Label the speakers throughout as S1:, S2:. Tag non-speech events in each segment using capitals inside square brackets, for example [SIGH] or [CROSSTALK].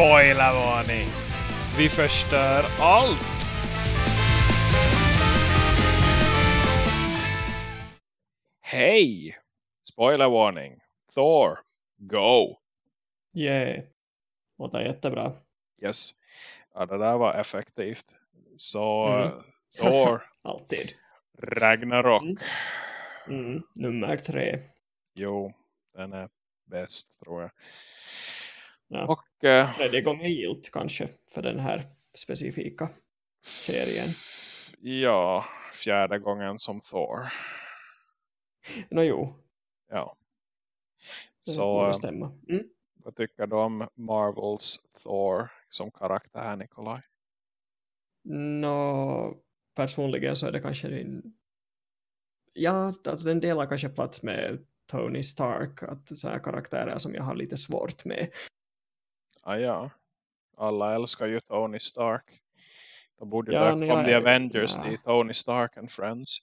S1: Spoilervarning! Vi förstör allt! Hej! Spoilervarning! Thor, go!
S2: Yay. Låter jättebra.
S1: Yes. Ja, det där var effektivt. Så
S2: Mm.
S1: Thor, [LAUGHS]
S2: Alltid.
S1: Ragnarok.
S2: Mm. Mm. Nummer tre.
S1: Jo, den är bäst tror jag.
S2: Ja.
S1: Och eh,
S2: Tredje gången gilt kanske för den här specifika serien.
S1: ja, fjärde gången som Thor.
S2: Nå jo,
S1: Ja. Så eh.
S2: Mm.
S1: vad tycker du om Marvels Thor som karaktär Nikolaj?
S2: Nå, personligen så är det kanske din... Ja, alltså den delar kanske plats med Tony Stark. Att så här karaktärer som jag har lite svårt med.
S1: Ah, ja, alla älskar ju Tony Stark. Då borde
S2: Ja,
S1: det komma The Avengers
S2: ja.
S1: till Tony Stark and Friends.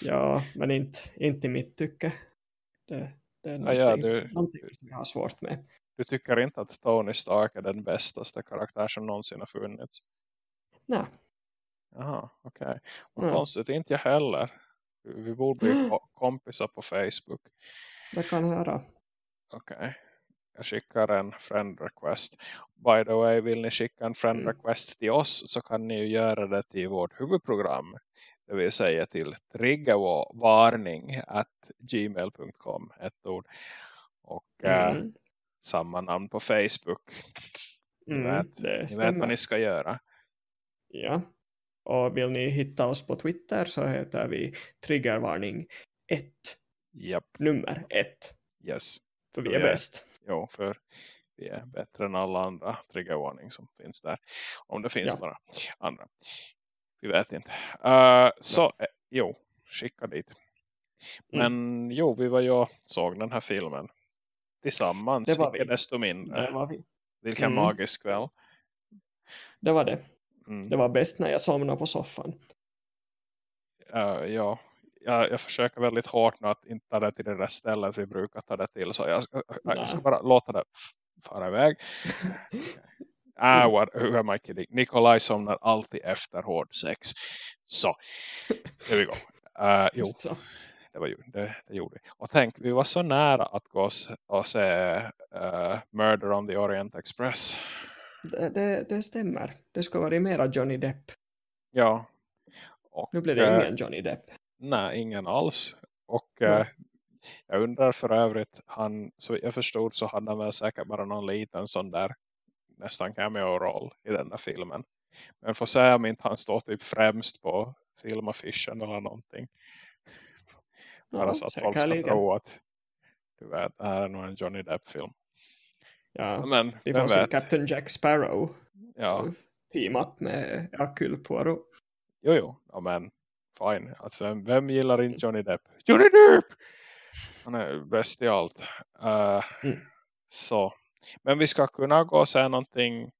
S2: Ja, men inte, inte mitt tycke. Det, det är
S1: Ja, ja,
S2: någonting,
S1: du-
S2: som, någonting som jag har svårt med.
S1: Du tycker inte att Tony Stark är den bästaste karaktär som någonsin har funnits?
S2: Nej.
S1: Jaha, okej. Vad
S2: Ja.
S1: konstigt, inte jag heller. Vi borde bli [GASPS] ko- kompisar på Facebook.
S2: Det kan höra.
S1: Okej. Jag skickar en friend request. By the way, vill ni skicka en friend
S2: Mm.
S1: request till oss så kan ni ju göra det till vårt huvudprogram. Det vill säga till triggervarning at gmail.com. Ett ord. Och eh,
S2: Mm.
S1: samma namn på Facebook. Ni
S2: Mm,
S1: vet-
S2: det
S1: Ni vet vad ni ska göra.
S2: Ja. Och vill ni hitta oss på Twitter så heter vi Triggervarning 1.
S1: Japp,
S2: Nummer 1.
S1: yes.
S2: För vi är- bäst.
S1: Jo, för vi är bättre än alla andra triggervarning som finns där. Om det finns
S2: Ja.
S1: några andra. Vi vet inte. Uh, så, eh, jo, skicka dit. Men
S2: Mm.
S1: jo, vi var och såg den här filmen tillsammans.
S2: Det var vi.
S1: desto mindre.
S2: Det var vi.
S1: Vilken
S2: Mm.
S1: magisk kväll.
S2: Det var det.
S1: Mm.
S2: Det var bäst när jag somnade på soffan.
S1: Eh, ja, jag, jag försöker väldigt hårt nu att inte ta det till det där stället vi brukar ta det till. Så jag ska, jag ska bara låta det fara iväg. [LAUGHS] Ah, what, who am I kidding? Nikolaj somnar alltid efter hård sex. Så, there we go. Uh, [LAUGHS] jo,
S2: så.
S1: det, var ju, det, det gjorde vi. Och tänk, vi var så nära att gå och och se uh, Murder on the Orient Express.
S2: Det, det, det stämmer. Det ska vara mera Johnny Depp.
S1: Ja. Och,
S2: Nu blir det
S1: eh,
S2: ingen Johnny Depp.
S1: Nej, ingen alls. Och
S2: Nej.
S1: eh, jag undrar för övrigt, han, så jag förstod så hade han väl säkert bara någon liten sån där nästan cameo-roll i den där filmen. Men får se om inte han står typ främst på filmaffischen eller någonting. Bara
S2: Ja,
S1: så att folk ska tro att du vet, det här är nog en Johnny Depp-film.
S2: Ja,
S1: Men
S2: får se
S1: vet?
S2: Captain Jack Sparrow
S1: Ja,
S2: team up med Hercule Poirot.
S1: jo jo, ja, men fine. Alltså, vem, vem gillar inte Johnny Depp? Johnny Depp! Han är bäst i allt. Eh,
S2: Mm.
S1: Så, men vi ska kunna gå och säga någonting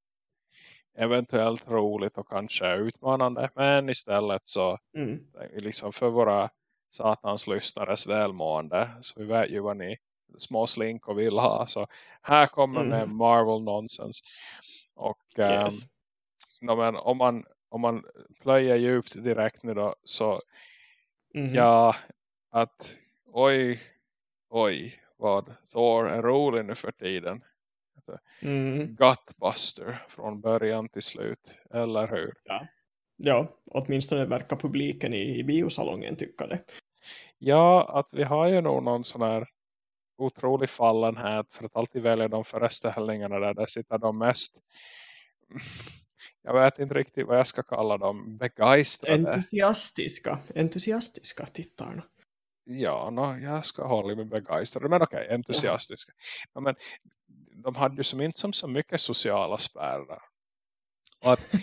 S1: eventuellt roligt och kanske utmanande. Men istället så
S2: Mm.
S1: liksom för våra satans lyssnares välmående. Så vi vet ju vad ni små slinkor vill ha. Så här kommer med
S2: Mm.
S1: Marvel nonsense. Och ehm,
S2: Yes.
S1: no, men om man om man plöjer djupt direkt nu då så
S2: Mhm.
S1: ja att oj oj vad Thor är rolig nu för tiden.
S2: Mm.
S1: Gutbuster från början till slut. Eller hur?
S2: Ja, åtminstone verkar publiken i, i biosalongen tycka det.
S1: Ja, att vi har ju nog någon sån här otrolig fallenhet för att alltid välja de föreställningarna där det sitter de mest jag vet inte riktigt vad jag ska kalla dem begeistrade.
S2: Entusiastiska, entusiastiska tittarna.
S1: Ja, no, jag ska hålla mig begeistrade. Men okej, entusiastiska. Ja, men de hade ju som inte som så mycket sociala spärrar. Och att,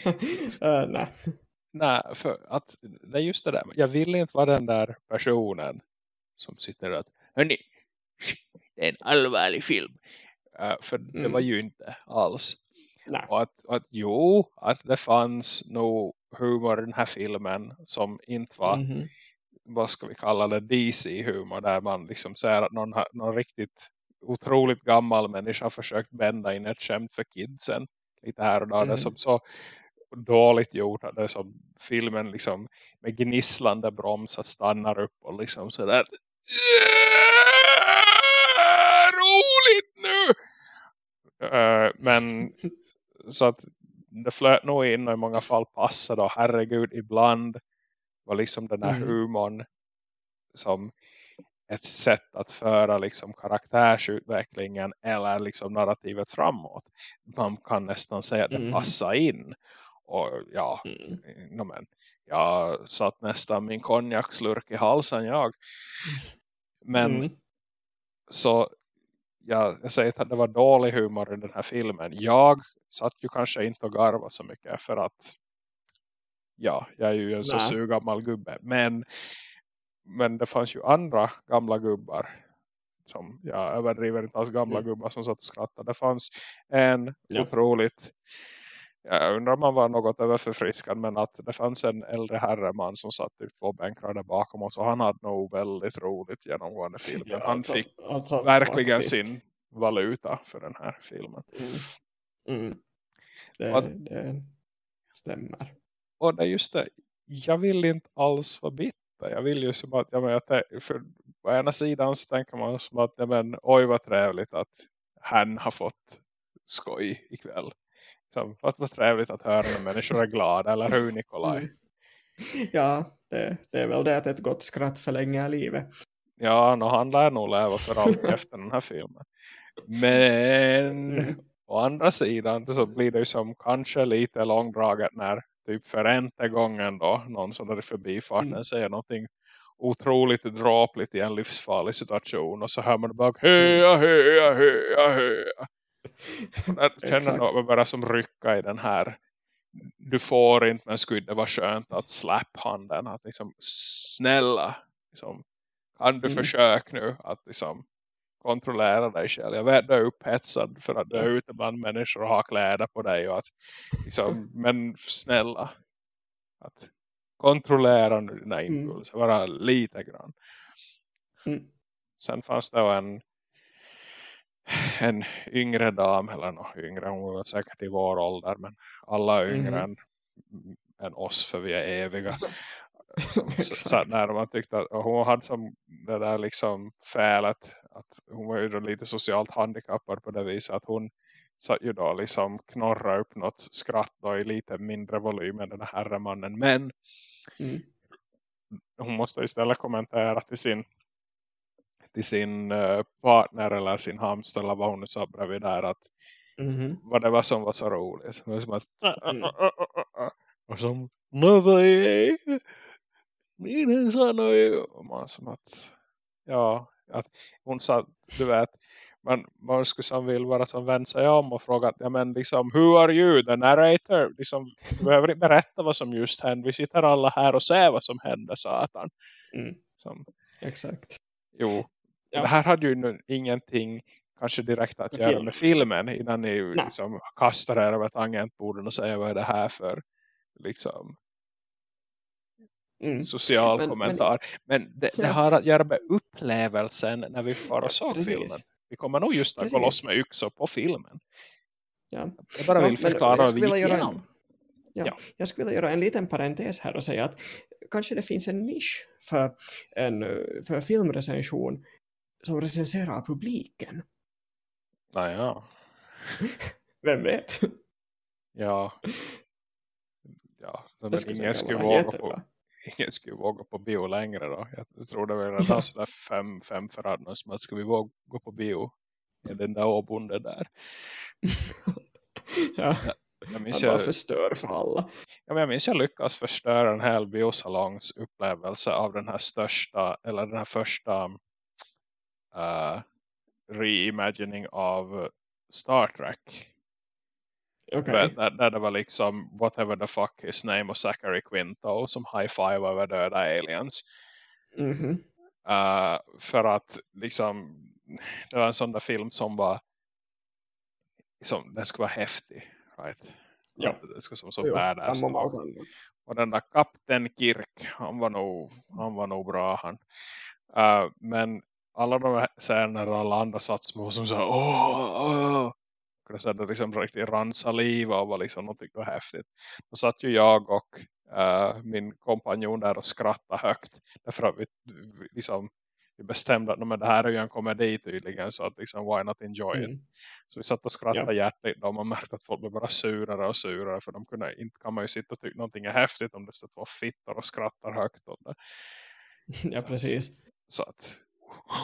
S2: uh, [LAUGHS] nej.
S1: nej, för att det är just det där. Jag vill inte vara den där personen som sitter där att hörni, det är en allvarlig film. Uh, för det
S2: Mm.
S1: var ju inte alls.
S2: Nej.
S1: Och att, att jo, att det fanns nog humor i den här filmen som inte var
S2: Mhm.
S1: vad ska vi kalla det, DC-humor där man liksom säger att någon, någon riktigt otroligt gammal människa har försökt bända in ett skämt för kidsen. Lite här och där. Mm. Det är som så dåligt gjort. Det är som filmen liksom med gnisslande bromsar stannar upp och liksom sådär. Roligt nu! Uh, men [LAUGHS] så att det flöt nog in och i många fall passade och herregud ibland var liksom den här mm. humorn som ett sätt att föra liksom karaktärsutvecklingen eller liksom narrativet framåt. Man kan nästan säga att det mm. passar in. Och ja, mm. no, men, jag satt nästan min konjakslurk i halsen jag. Men mm. så ja, jag säger att det var dålig humor i den här filmen. Jag satt ju kanske inte och garva så mycket för att ja, jag är ju en så sur gammal gubbe. Men, men det fanns ju andra gamla gubbar som jag överdriver inte alls gamla mm. gubbar som satt och skrattade. Det fanns en ja. otroligt jag undrar om man var något överförfriskad men att det fanns en äldre herreman som satt typ två bänkrader bakom oss och han hade nog väldigt roligt genomgående filmen. Ja, han alltså, fick alltså, verkligen faktiskt. sin valuta för den här filmen. Mm.
S2: Mm. Det, och, det stämmer.
S1: Och det är just det, jag vill inte alls vara bitter. Jag vill ju som att, jag menar, för på ena sidan så tänker man som att, ja men, oj vad trevligt att han har fått skoj ikväll. Så, att vad trevligt att höra när människor är glada, eller hur Nikolaj? Mm.
S2: Ja, det, det, är väl det att ett gott skratt förlänger livet.
S1: Ja, no, han lär nog leva för allt [LAUGHS] efter den här filmen. Men mm. Å andra sidan så blir det ju som kanske lite långdraget när typ för ente gången då någon som är förbifarten mm. säger någonting otroligt dråpligt i en livsfarlig situation och så hör man bara heja, heja, heja, heja. Jag [LAUGHS] känner mig bara som rycka i den här du får inte men skulle det vara skönt att släppa handen att liksom snälla liksom, kan du mm. försöka nu att liksom kontrollera dig själv. Jag vet du är upphetsad för att du är ute bland människor och har kläder på dig. Och att, liksom, men snälla. Att kontrollera nu dina mm. impulser. Bara lite grann. Mm. Sen fanns det en en yngre dam eller något yngre, hon var säkert i vår ålder men alla är yngre mm. än, än oss för vi är eviga [LAUGHS] som, så, när man tyckte att hon hade som det där liksom fälet att hon var ju lite socialt handikappad på det viset att hon satt ju då liksom knorra upp något skratt då i lite mindre volym än den här herremannen men mm. hon måste istället kommentera till sin till sin uh, partner eller sin hamster eller vad hon nu sa bredvid där att mm -hmm. vad det var som var så roligt. Det var som att mm. och som nej min sa nu och man som att ja att hon sa du vet man, man skulle som vill vara som vän sig om och fråga ja men liksom who are you the narrator liksom du behöver inte berätta vad som just hände vi sitter alla här och ser vad som hände satan
S2: mm. som, exakt
S1: jo Ja. Det här hade ju ingenting kanske direkt att med göra film. med filmen innan ni liksom kastar er över tangentborden och säger vad är det här för liksom mm. social men, kommentar. Men, men det, det, har att göra med upplevelsen när vi får och såg filmen. Vi kommer nog just att gå loss med yxor på filmen.
S2: Ja.
S1: Jag bara vill förklara vad vi gick
S2: igenom. Ja. ja. Jag skulle vilja göra en liten parentes här och säga att kanske det finns en nisch för, en, för filmrecension som recenserar publiken.
S1: Naja. [LAUGHS]
S2: Vem vet?
S1: Ja. Ja, men ingen skulle, på, ingen skulle våga på bio längre då. Jag tror det var redan sådär fem, fem förhållanden som att ska vi våga gå på bio med den där åbonden där. [LAUGHS]
S2: ja. Jag minns jag, förstör för alla.
S1: Ja, men jag minns jag lyckas förstöra en hel biosalongs upplevelse av den här största, eller den här första uh, reimagining av Star Trek.
S2: Okay.
S1: Där, där det var liksom whatever the fuck his name och Zachary Quinto som high-five över döda aliens.
S2: Mm -hmm.
S1: uh, för att liksom det var en sån där film som var liksom, den skulle vara häftig right?
S2: Ja.
S1: Det skulle som så jo, badass och den där Kapten Kirk han var nog, han var nog bra han. Uh, men alla de här scener och alla andra satt små som så åh, åh. Så det liksom riktigt rann saliv och var liksom något var häftigt. Då satt ju jag och uh, min kompanjon där och skrattade högt. Därför att vi, vi, liksom, vi bestämde att men det här är ju en komedi tydligen så att liksom why not enjoy mm. it. Så vi satt och skrattade ja. hjärtligt och man märkte att folk blev bara surare och surare för de kunde, inte kan man ju sitta och tycka någonting är häftigt om det står två fittar och skrattar högt åt det. [LAUGHS]
S2: Ja, precis.
S1: Så att,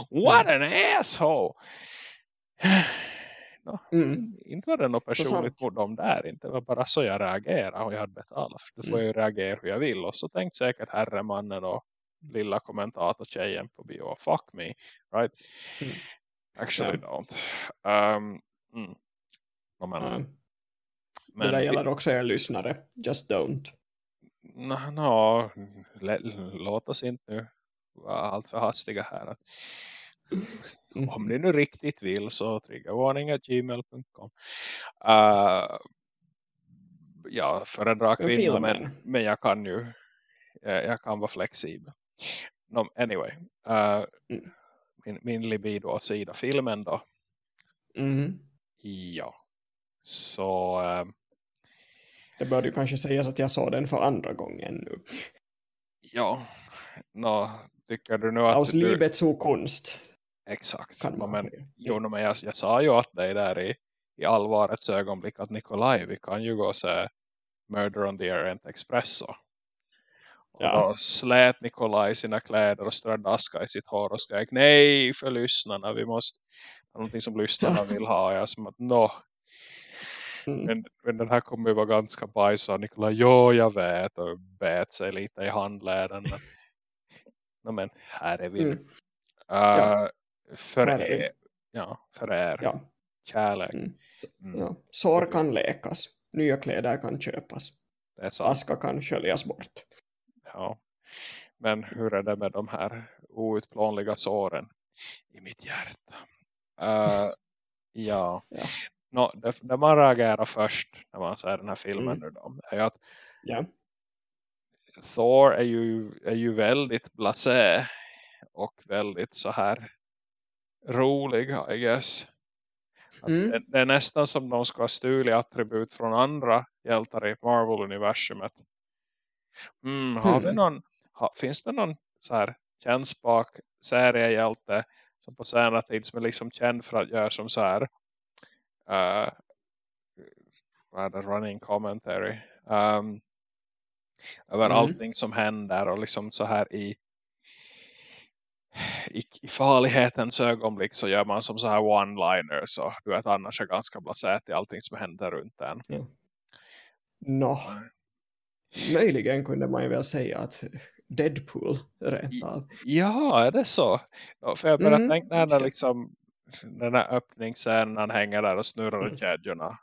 S1: what an asshole! [LAUGHS] No, mm. Inte var det något personligt mot dem där. Inte var bara så jag reagerade och jag hade betalat. För då får mm. jag reagera hur jag vill. Och så tänkte säkert herremannen och lilla kommentatortjejen på bio. Fuck me. Right? Mm. Actually yeah. don't. Um, mm.
S2: no, men, mm. men, det där gäller också er lyssnare. Just don't.
S1: No, no, låt oss inte nu vara allt för hastiga här. Mm. Om ni nu riktigt vill så triggervarning.gmail.com uh, Jag föredrar kvinnor men, men jag kan ju jag kan vara flexibel. No, anyway. Uh, mm. min, min libido sida filmen då.
S2: Mm.
S1: Ja. Så uh,
S2: det bör ju kanske sägas att jag såg den för andra gången nu.
S1: Ja. No, tycker du nu att
S2: Aus du... livet så konst.
S1: Exakt. Kan man men, jo, men jag, jag sa ju åt dig där i, i allvarets ögonblick att Nikolaj, vi kan ju gå och se Murder on the Orient Expresso. Och ja. då slät Nikolaj sina kläder och strödde aska i sitt hår och skrek nej för lyssnarna, vi måste ha någonting som lyssnarna [LAUGHS] vill ha. Jag som att no. Mm. Men, men den här kommer ju vara ganska bajs och Nikolaj, jo jag vet och bet sig lite i handleden. Men, [LAUGHS] no, men här är vi mm. uh, ja. För er. Ja, för er. Ja. Kärlek. Mm.
S2: Mm. Ja. Sår kan läkas. Nya kläder kan köpas. Aska kan sköljas bort.
S1: Ja. Men hur är det med de här outplånliga såren i mitt hjärta? Uh, [LAUGHS] ja. ja. No, det, det man reagerar först när man ser den här filmen mm. nu då, är att
S2: ja.
S1: Thor är ju, är ju väldigt blasé och väldigt så här rolig, I guess. Mm. Det, det, är nästan som de ska stula attribut från andra hjältar i Marvel-universumet. Mm, har mm. vi någon, ha, finns det någon så här känspak seriehjälte som på senare tid som är liksom känd för att göra som så här uh, vad är det, running commentary um, över mm. allting som händer och liksom så här i [SIGHS] i, i farlighetens ögonblick så gör man som så här one-liners och du vet annars är ganska blasät i allting som händer runt en. Ja.
S2: Nå, möjligen kunde man ju väl säga att Deadpool av.
S1: Ja, är det så? För jag började mm, tänka när liksom den här öppningsscenen hänger där och snurrar mm. kedjorna.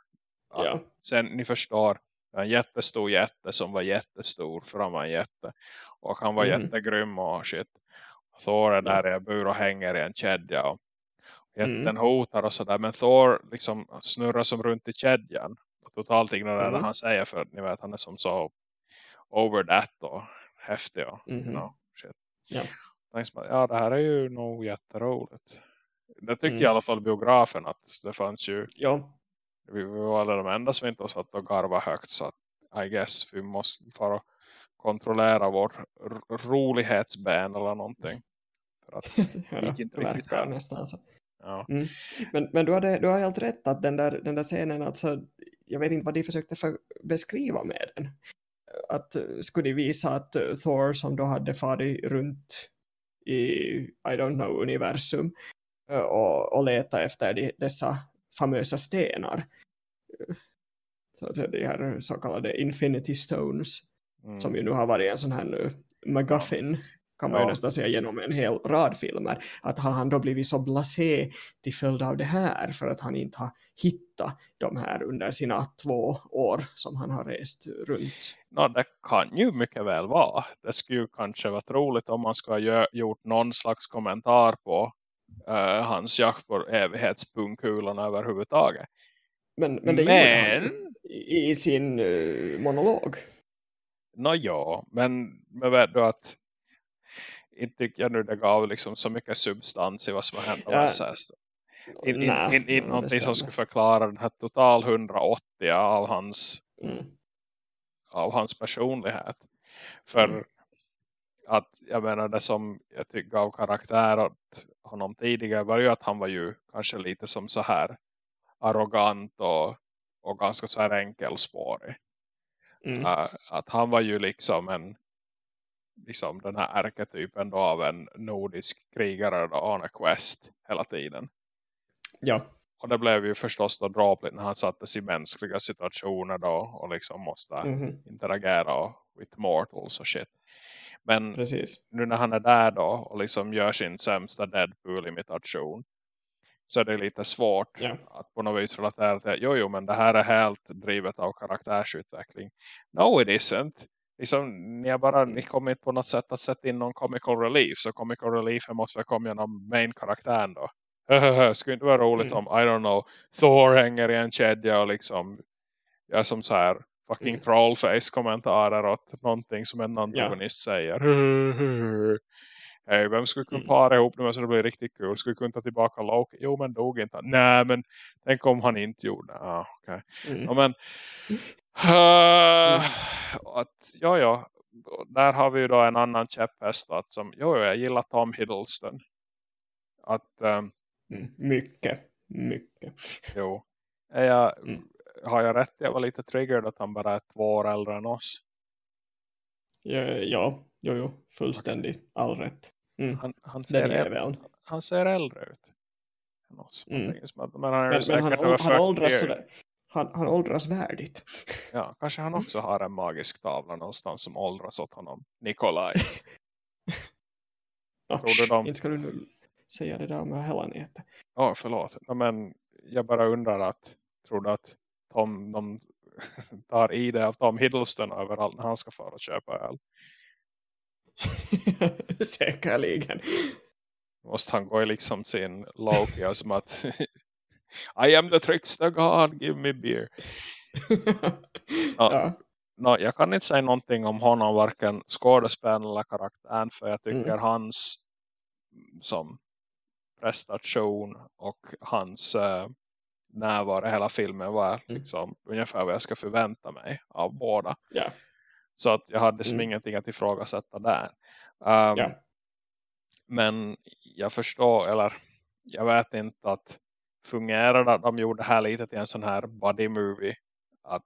S1: Ja. ja. Sen ni förstår, en jättestor jätte som var jättestor för han var en jätte. Och han var mm. jättegrym och shit. Thor är där i en bur och hänger i en kedja och jätten mm. hotar och sådär. Men Thor liksom snurrar som runt i kedjan och totalt ignorerar mm. han säger för ni vet han är som så over that och häftig och mm. know, shit. Ja. ja, det här är ju nog jätteroligt. Det tyckte mm. i alla fall biografen att det fanns ju
S2: ja.
S1: vi var alla de enda som inte har satt och garva högt så att I guess vi måste fara kontrollera vårt rolighetsbän eller någonting.
S2: För att [LAUGHS] det inte verkar nästan så. Ja. Mm. Men, men du, hade, du har helt rätt att den där, den där scenen, alltså, jag vet inte vad de försökte för, beskriva med den. Att eh, skulle de visa att uh, Thor som då hade farit runt i, I don't know, universum uh, och, och leta efter de, dessa famösa stenar. Så att de här så kallade Infinity Stones mm. som ju nu har varit en sån här nu McGuffin kan man ja. ju nästan säga genom en hel rad filmer. Att har han då blivit så blasé till följd av det här för att han inte har hittat de här under sina två år som han har rest runt.
S1: Ja, det kan ju mycket väl vara. Det skulle ju kanske vara roligt om man skulle ha gjort någon slags kommentar på uh, hans jakt på evighetspunkulorna överhuvudtaget.
S2: Men, men det men... gjorde han i, i sin uh, monolog.
S1: Nå ja, men, men vet du att inte tycker jag nu det gav liksom så mycket substans i vad som har hänt. Ja. In, in, in, in, någonting som skulle förklara den här total 180 av hans mm. av hans personlighet. För mm. att jag menar det som jag tycker gav karaktär åt honom tidigare var ju att han var ju kanske lite som så här arrogant och, och ganska så här enkelspårig. Mm. Uh, att han var ju liksom en liksom den här arketypen då av en nordisk krigare då, on a quest hela tiden.
S2: Ja.
S1: Och det blev ju förstås då dråpligt när han sattes i mänskliga situationer då och liksom måste mm -hmm. interagera with mortals och shit. Men
S2: Precis.
S1: nu när han är där då och liksom gör sin sämsta Deadpool-imitation så är det lite svårt
S2: ja.
S1: att på något vis relatera till jo, jo, men det här är helt drivet av karaktärsutveckling. No, it isn't. Liksom, ni, har bara, ni kommit på något sätt att sätta in någon comical relief. Så comical relief måste väl komma genom main-karaktären då. Skulle inte vara roligt mm. om, I don't know, Thor hänger i en kedja och liksom gör som så här fucking mm. trollface-kommentarer åt någonting som en antagonist ja. säger. Hey, vem skulle kunna mm. para ihop nu så det blir riktigt kul? Skulle kunna ta tillbaka Loki? Jo, men dog inte. Nej, men tänk om han inte gjorde. Ah, okay. mm. ja, men [LAUGHS] uh, [SIGHS] att, ja, ja. Där har vi ju då en annan käpphäst att som, jo, jag gillar Tom Hiddleston. Att, um,
S2: mm. Mycket, mycket.
S1: Jo. Är jag, mm. Har jag rätt? Jag var lite triggered att han bara är två år äldre än oss.
S2: Ja, ja jo, jo, fullständigt all rätt.
S1: Mm. Han, han, ser äldre, han ser äldre ut.
S2: Mm. Men, han, men han, han, åldras sådär. Han, han åldras värdigt.
S1: Ja, kanske han också har en magisk tavla någonstans som åldras åt honom. Nikolaj. [LAUGHS]
S2: De... Inte ska du nu säga det där med hela nätet.
S1: Ja, oh, förlåt. Men jag bara undrar att tror du att Tom, de [LAUGHS] tar i det av Tom Hiddleston överallt när han ska fara och köpa öl? [LAUGHS]
S2: Säkerligen.
S1: Måste han gå i liksom sin Loki som att I am the trickster god, give me beer. [LAUGHS] ja. ja. No, jag kan inte säga någonting om honom, varken skådespelaren eller karaktären, för jag tycker mm. hans som prestation och hans uh, närvaro hela filmen var mm. liksom ungefär vad jag ska förvänta mig av båda.
S2: Yeah.
S1: Så att jag hade som mm. ingenting att ifrågasätta där. Um, ja. Men jag förstår, eller jag vet inte att fungerar att de gjorde här lite till en sån här buddy movie. Att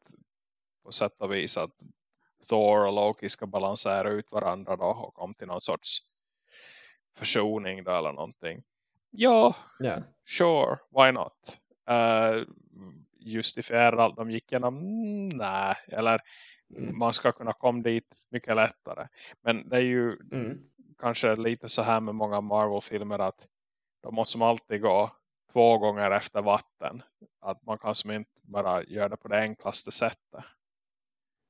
S1: på sätt och vis att Thor och Loki ska balansera ut varandra då och kom till någon sorts försoning då eller någonting. Ja,
S2: yeah.
S1: sure, why not? Uh, justifiera allt de gick igenom? Mm, nej, eller Mm. Man ska kunna komma dit mycket lättare. Men det är ju mm. kanske lite så här med många Marvel-filmer att de måste alltid gå två gånger efter vatten. Att man kan som inte bara göra det på det enklaste sättet.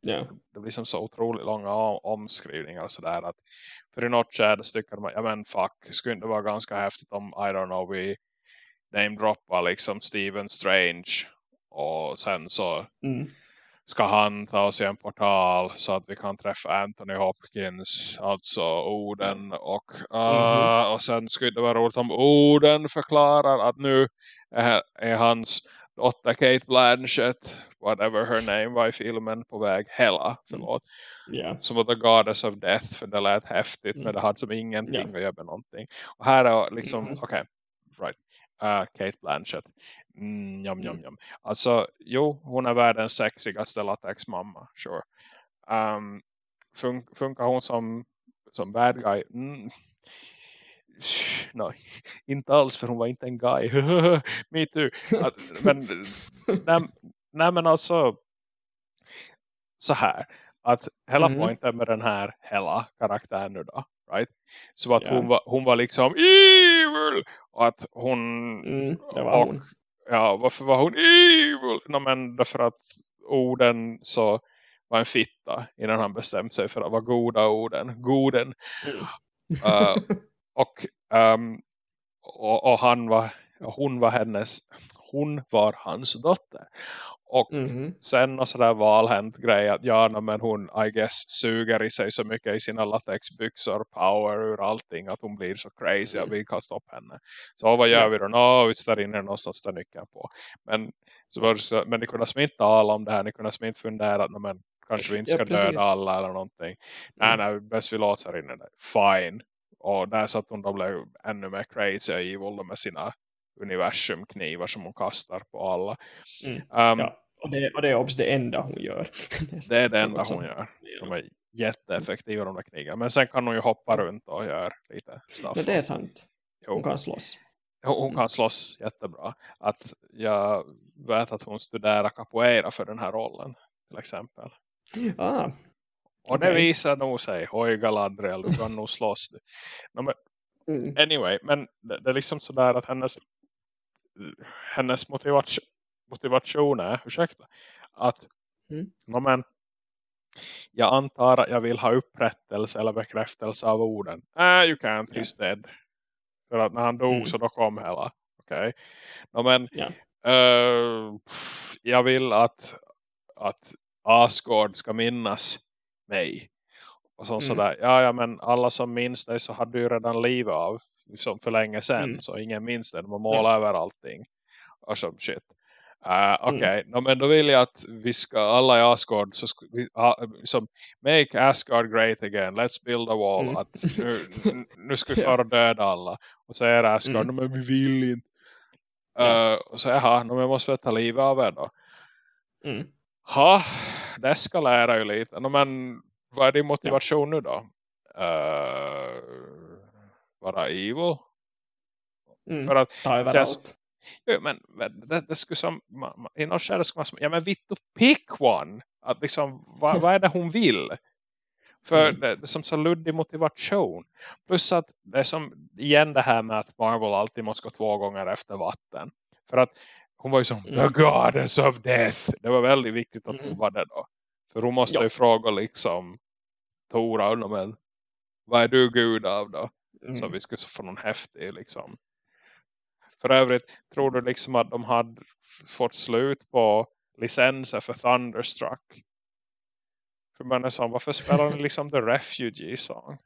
S2: Yeah.
S1: Det blir som så otroligt långa omskrivningar och sådär. Att för i något skärde tycker man, ja men fuck, skulle inte vara ganska häftigt om, I don't know, vi namedroppar liksom Stephen Strange. Och sen så
S2: mm
S1: ska han ta oss i en portal så att vi kan träffa Anthony Hopkins, alltså Oden och, uh, mm och sen skulle det vara roligt om Oden förklarar att nu är, är hans dotter Kate Blanchett, whatever her name var i filmen, på väg Hela, förlåt.
S2: Yeah.
S1: Som var The Goddess of Death, för det lät häftigt, mm. men det hade som ingenting yeah. att göra med någonting. Och här är liksom, mm. okej, okay, right. Uh, Kate Blanchett. Mm, jam, jam, jam. Alltså, jo, hon är världens sexigaste latexmamma, sure. Um, fun funkar hon som, som bad guy? Mm. Nej, inte alls för hon var inte en guy. [LAUGHS] Me too. Att, men, [LAUGHS] nej, nej, men alltså så här. Att hela mm. poängen med den här hela karaktären nu då. Right? Så att yeah. hon, var, hon var liksom evil. Och att hon,
S2: mm, och, hon
S1: ja, varför var hon evil? No, men därför att orden så var en fitta innan han bestämde sig för att vara goda orden. Goden. Mm. uh, [LAUGHS] och, um, och, och, han var hon var hennes hon var hans dotter. Och mm. sen någon sådär valhänt grej att ja, men hon I guess suger i sig så mycket i sina latexbyxor, power ur allting att hon blir så crazy att vi kan stoppa henne. Så vad gör vi då? Nå, vi där inne någonstans där nyckeln på. Men, så var så, men ni kunde inte tala om det här, ni kunde inte fundera att men, kanske vi inte ska ja, döda alla eller någonting. Nej, mm. nej, bäst vi låter inne det. Fine. Och där satt hon då blev ännu mer crazy och evil med sina universumknivar som hon kastar på alla.
S2: Mm. Um, ja. Och, det, och det är också det enda hon gör. [LAUGHS]
S1: det är det enda hon gör. De är jätteeffektiva de där knivarna. Men sen kan hon ju hoppa runt och göra lite stuff.
S2: Ja, det är sant. Hon kan slåss.
S1: Hon kan slåss jättebra. Att jag vet att hon studerar capoeira för den här rollen. Till exempel.
S2: Ah,
S1: och okay. det visar nog sig. Oj Galadriel, du kan nog slåss. [LAUGHS] No, men, mm. Anyway, men det, det, är liksom sådär att hennes hennes motivation, motivation är, ursäkta, att mm. no, men, jag antar att jag vill ha upprättelse eller bekräftelse av orden. Nej, äh, you can't, yeah. he's dead. För att när han dog mm. så då kom hela. Okej. Okay. No, men yeah. uh, jag vill att, att Asgård ska minnas mig. Och så, mm. sådär, ja, ja men alla som minns dig så hade du redan livet av liksom för länge sedan. Mm. Så ingen minns det. De målar mm. över allting. Och så shit. Uh, Okej, okay. mm. no, men då vill jag att vi ska alla i Asgard så ska vi, uh, liksom, make Asgard great again. Let's build a wall. Mm. Att nu, [LAUGHS] nu ska vi fara döda alla. Och är Asgard, mm. men vi vill inte. Uh, och så jaha, no, men måste vi ta livet av er då.
S2: Mm.
S1: Ha, det ska lära ju lite. No, men vad är din motivation ja. nu då? Uh, vara evil?
S2: Mm. För att ta över allt.
S1: Jo, men det, det skulle som i något skärde skulle man som, ja men Vittu pick one att liksom, vad, vad är det hon vill för mm. det, det är som så luddig motivation plus att det är som igen det här med att Marvel alltid måste gå två gånger efter vatten för att hon var ju som mm. the goddess of death det var väldigt viktigt att hon mm. var det då för hon måste ja. ju fråga liksom Tora men vad är du gud av då mm. så vi skulle få någon häftig liksom för övrigt, tror du liksom att de hade fått slut på licenser för Thunderstruck? För man är så, varför spelar ni liksom The Refugee Song?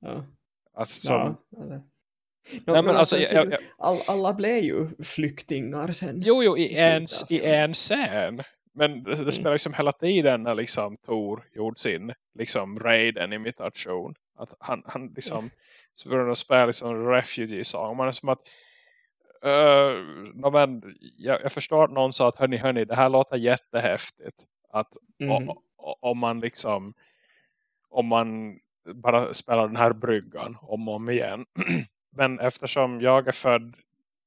S2: Ja.
S1: Alltså,
S2: ja, no, Nej, men alltså, alltså, jag, jag, all, alla blev ju flyktingar sen.
S1: Jo, jo, i, en, i en scen. Men det, det mm. spelar liksom hela tiden när liksom Tor gjorde sin liksom raiden-imitation. Att han, han liksom så börjar de spela liksom refugee song. Man är som att uh, no, men, jag, jag, förstår att någon sa att hörni, hörni, det här låter jättehäftigt. Att mm. o, o, om man liksom om man bara spelar den här bryggan om och om igen. [CLEARS THROAT] men eftersom jag är född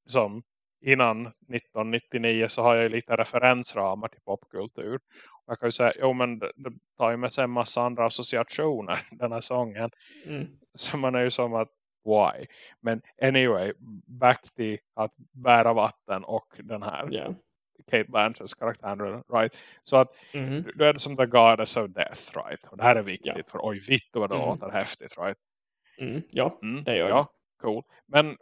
S1: som innan 1999 så har jag lite referensramar till popkultur. Jag kan ju säga, jo men det, det tar ju med sig en massa andra associationer, [LAUGHS] den här sången. Mm. Så man är ju som att, why? Men anyway, back till att bära vatten och den här
S2: yeah.
S1: Kate Blanchetts karaktär, right? Så att mm. då är det som the goddess of death, right? Och det här är viktigt, yeah. för oj, vitt vad det mm. låter häftigt, right?
S2: Mm. Ja, mm. det gör det. Ja,
S1: cool. Men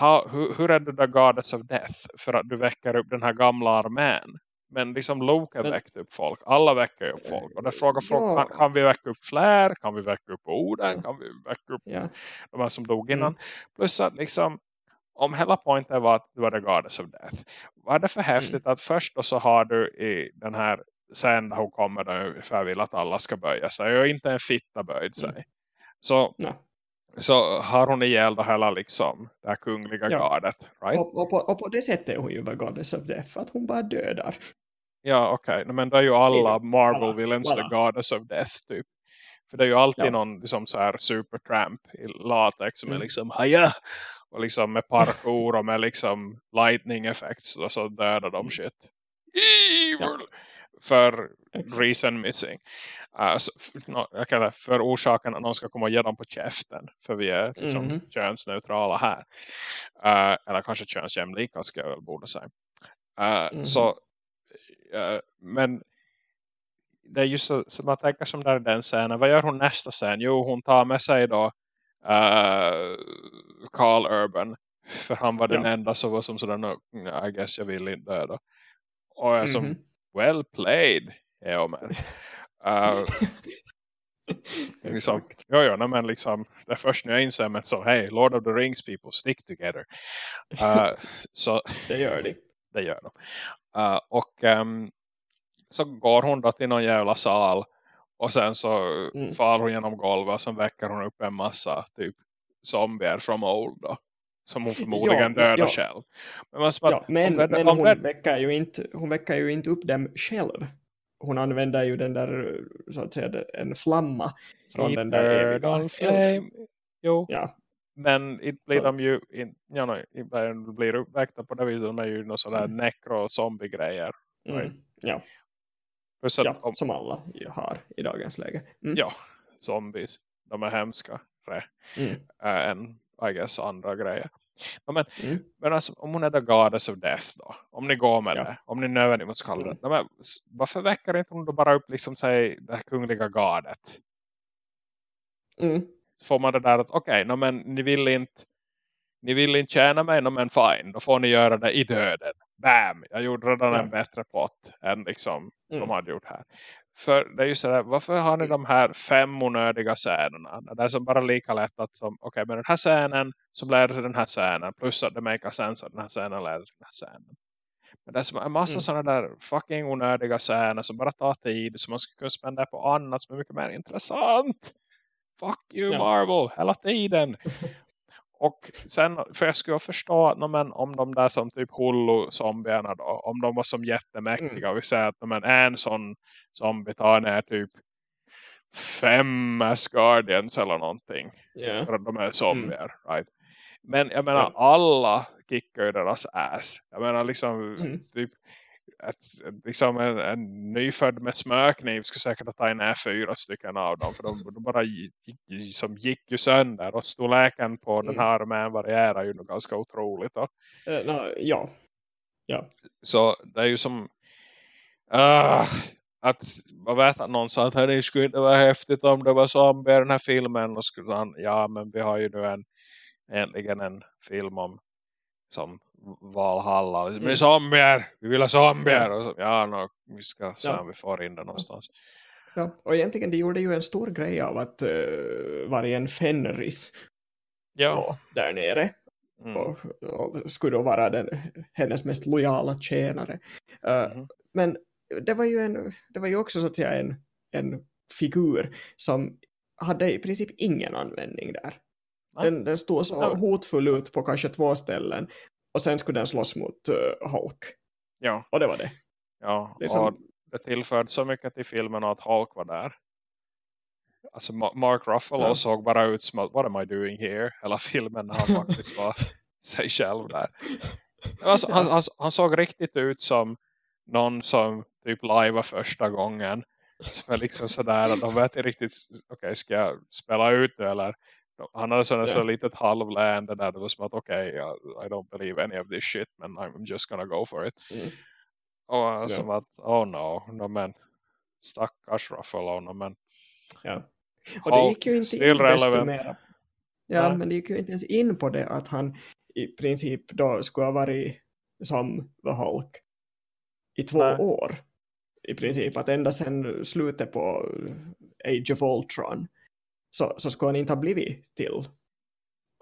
S1: ha, hur, hur är du the goddess of death? För att du väcker upp den här gamla armén. Men liksom Loke har väckt upp folk. Alla väcker upp folk. Och det frågar folk, ja. kan, kan, vi väcka upp fler? Kan vi väcka upp orden? Kan vi väcka upp ja. de här som dog innan? Mm. Plus att liksom, om hela poängen var att du var the goddess of death. Vad är det för mm. häftigt mm. att först då så har du i den här där hon kommer där ungefär vill att alla ska böja sig. Och inte en fitta böjt sig. Mm. Så så har hon ihjäl det hela liksom det här kungliga ja. gardet. Right?
S2: Och, och, på, och på det sättet är hon ju the goddess of death. Att hon bara dödar.
S1: Ja, okej. Okay. Men det är ju alla Marvel villains alla. the goddess of death typ. För det är ju alltid ja. någon liksom så här supertramp i latex som mm. är liksom haja! Och liksom med parkour och med liksom lightning effects och så dödar de mm. shit. Evil! Ja. För Exakt. reason missing. Alltså, för, för orsaken att någon ska komma och ge dem på käften. För vi är liksom mm. könsneutrala här. Uh, eller kanske könsjämlika ska jag väl borde säga. Uh, mm. Så, uh, men det är just så, så man tänker som där den scenen. Vad gör hon nästa scen? Jo, hon tar med sig då Carl Urban. För han var ja. den enda som var som sådär, I guess jag vill inte döda. Och jag som, mm -hmm. well played, Eomer. [LAUGHS] Uh, liksom, jo, nej, men liksom, det är först när jag inser men så, hej, Lord of the Rings people, stick together. Uh, [LAUGHS] så,
S2: det gör de.
S1: Det gör de. Uh, och um, så går hon då till någon jävla sal och sen så mm. far hon genom golvet och sen väcker hon upp en massa typ zombier från old då. Som hon [LAUGHS] förmodligen ja, dödar ja. själv.
S2: Men, man, ja, men, om, men om hon, väcker ju inte, hon väcker ju inte upp dem själv. Hon använder ju den där, så att säga, en flamma från den där eviga
S1: flame. Jo, ja. Men inte blir så. de ju in, ja, no, blir uppväckta på det viset. De är ju några sådär mm. necro-zombie-grejer.
S2: Mm. Ja. Ja, om, som alla har i dagens läge.
S1: Mm. Ja, zombies. De är hemska. Mm. Äh, än, I guess, andra grejer. Men, mm. men alltså, om hon är the goddess of death då. Om ni går med ja. det. Om ni nödvändigtvis kallar det. Mm. Men, varför väcker inte hon då bara upp liksom säg det kungliga gardet?
S2: Mm.
S1: Får man det där att okej, okay, men ni vill inte ni vill inte tjäna mig, no, men fine. Då får ni göra det i döden. Bam! Jag gjorde redan ja. en bättre plott än liksom mm. de hade gjort här. För det är ju sådär, varför har ni de här fem onödiga scenerna? Det är som bara lika lätt att okej, okay, men den här scenen som leder till den här scenen. Plus att det make sense att den här scenen leder till den här scenen. Men det är som en massa mm. sådana där fucking onödiga scener som bara tar tid. Som man skulle kunna spända på annat som är mycket mer intressant. Fuck you ja. Marvel, hela tiden. [LAUGHS] Och sen, för jag skulle förstå att men, om de där som typ Hullo-zombierna då, om de var som jättemäktiga, mm. vi säger att men, en sån zombie tar ner typ fem Asgardians eller någonting.
S2: Yeah.
S1: För att de är zombier, mm. right? Men jag menar, alla kickar ju deras ass. Jag menar liksom, mm. typ att, liksom en, en nyfödd med smörkniv skulle säkert ta in fyra stycken av dem. För de, de bara gick, som gick ju sönder. Och storleken på mm. den här armén varierar ju ganska otroligt. Då.
S2: Uh, no, ja. ja.
S1: Så det är ju som... Uh, att man vet att någon sa att det skulle inte vara häftigt om det var zombier i den här filmen. Och skulle han, ja men vi har ju nu en, egentligen en film om som Valhalla. Mm. Med zombier! Vi vill ha zombier! Ja, ja no, vi ska se om vi får in det någonstans.
S2: Ja, och egentligen det gjorde ju en stor grej av att uh, vargen Fenris
S1: ja.
S2: där nere. Mm. Och, och, skulle då vara den, hennes mest lojala tjänare. Uh, mm. Men det var ju, en, det var ju också så att säga en, en figur som hade i princip ingen användning där. Den, den stod så hotfull ut på kanske två ställen. Och sen skulle den slåss mot uh, Hulk.
S1: Ja.
S2: Och det var det.
S1: Ja, liksom... och det tillförde så mycket till filmen att Hulk var där. Alltså Mark Ruffalo ja. såg bara ut som what am I doing here? Hela filmen när han [LAUGHS] faktiskt var sig själv där. Alltså, han, han, han, såg riktigt ut som någon som typ live första gången. Som är liksom sådär att de vet inte riktigt, okej okay, ska jag spela ut det eller han hade sådana yeah. så litet halvläende där det var som att okej, okay, I don't believe any of this shit men I'm just gonna go for it. Mm. Och yeah. som att, oh no, no men stackars Ruffalo, no men
S2: ja. Och det gick ju inte in desto mera. Ja, Nej. men det gick ju inte ens in på det att han i princip då skulle ha varit som The Hulk i två Nej. år. I princip att ända sedan slutet på Age of Ultron så, så skulle han inte ha blivit till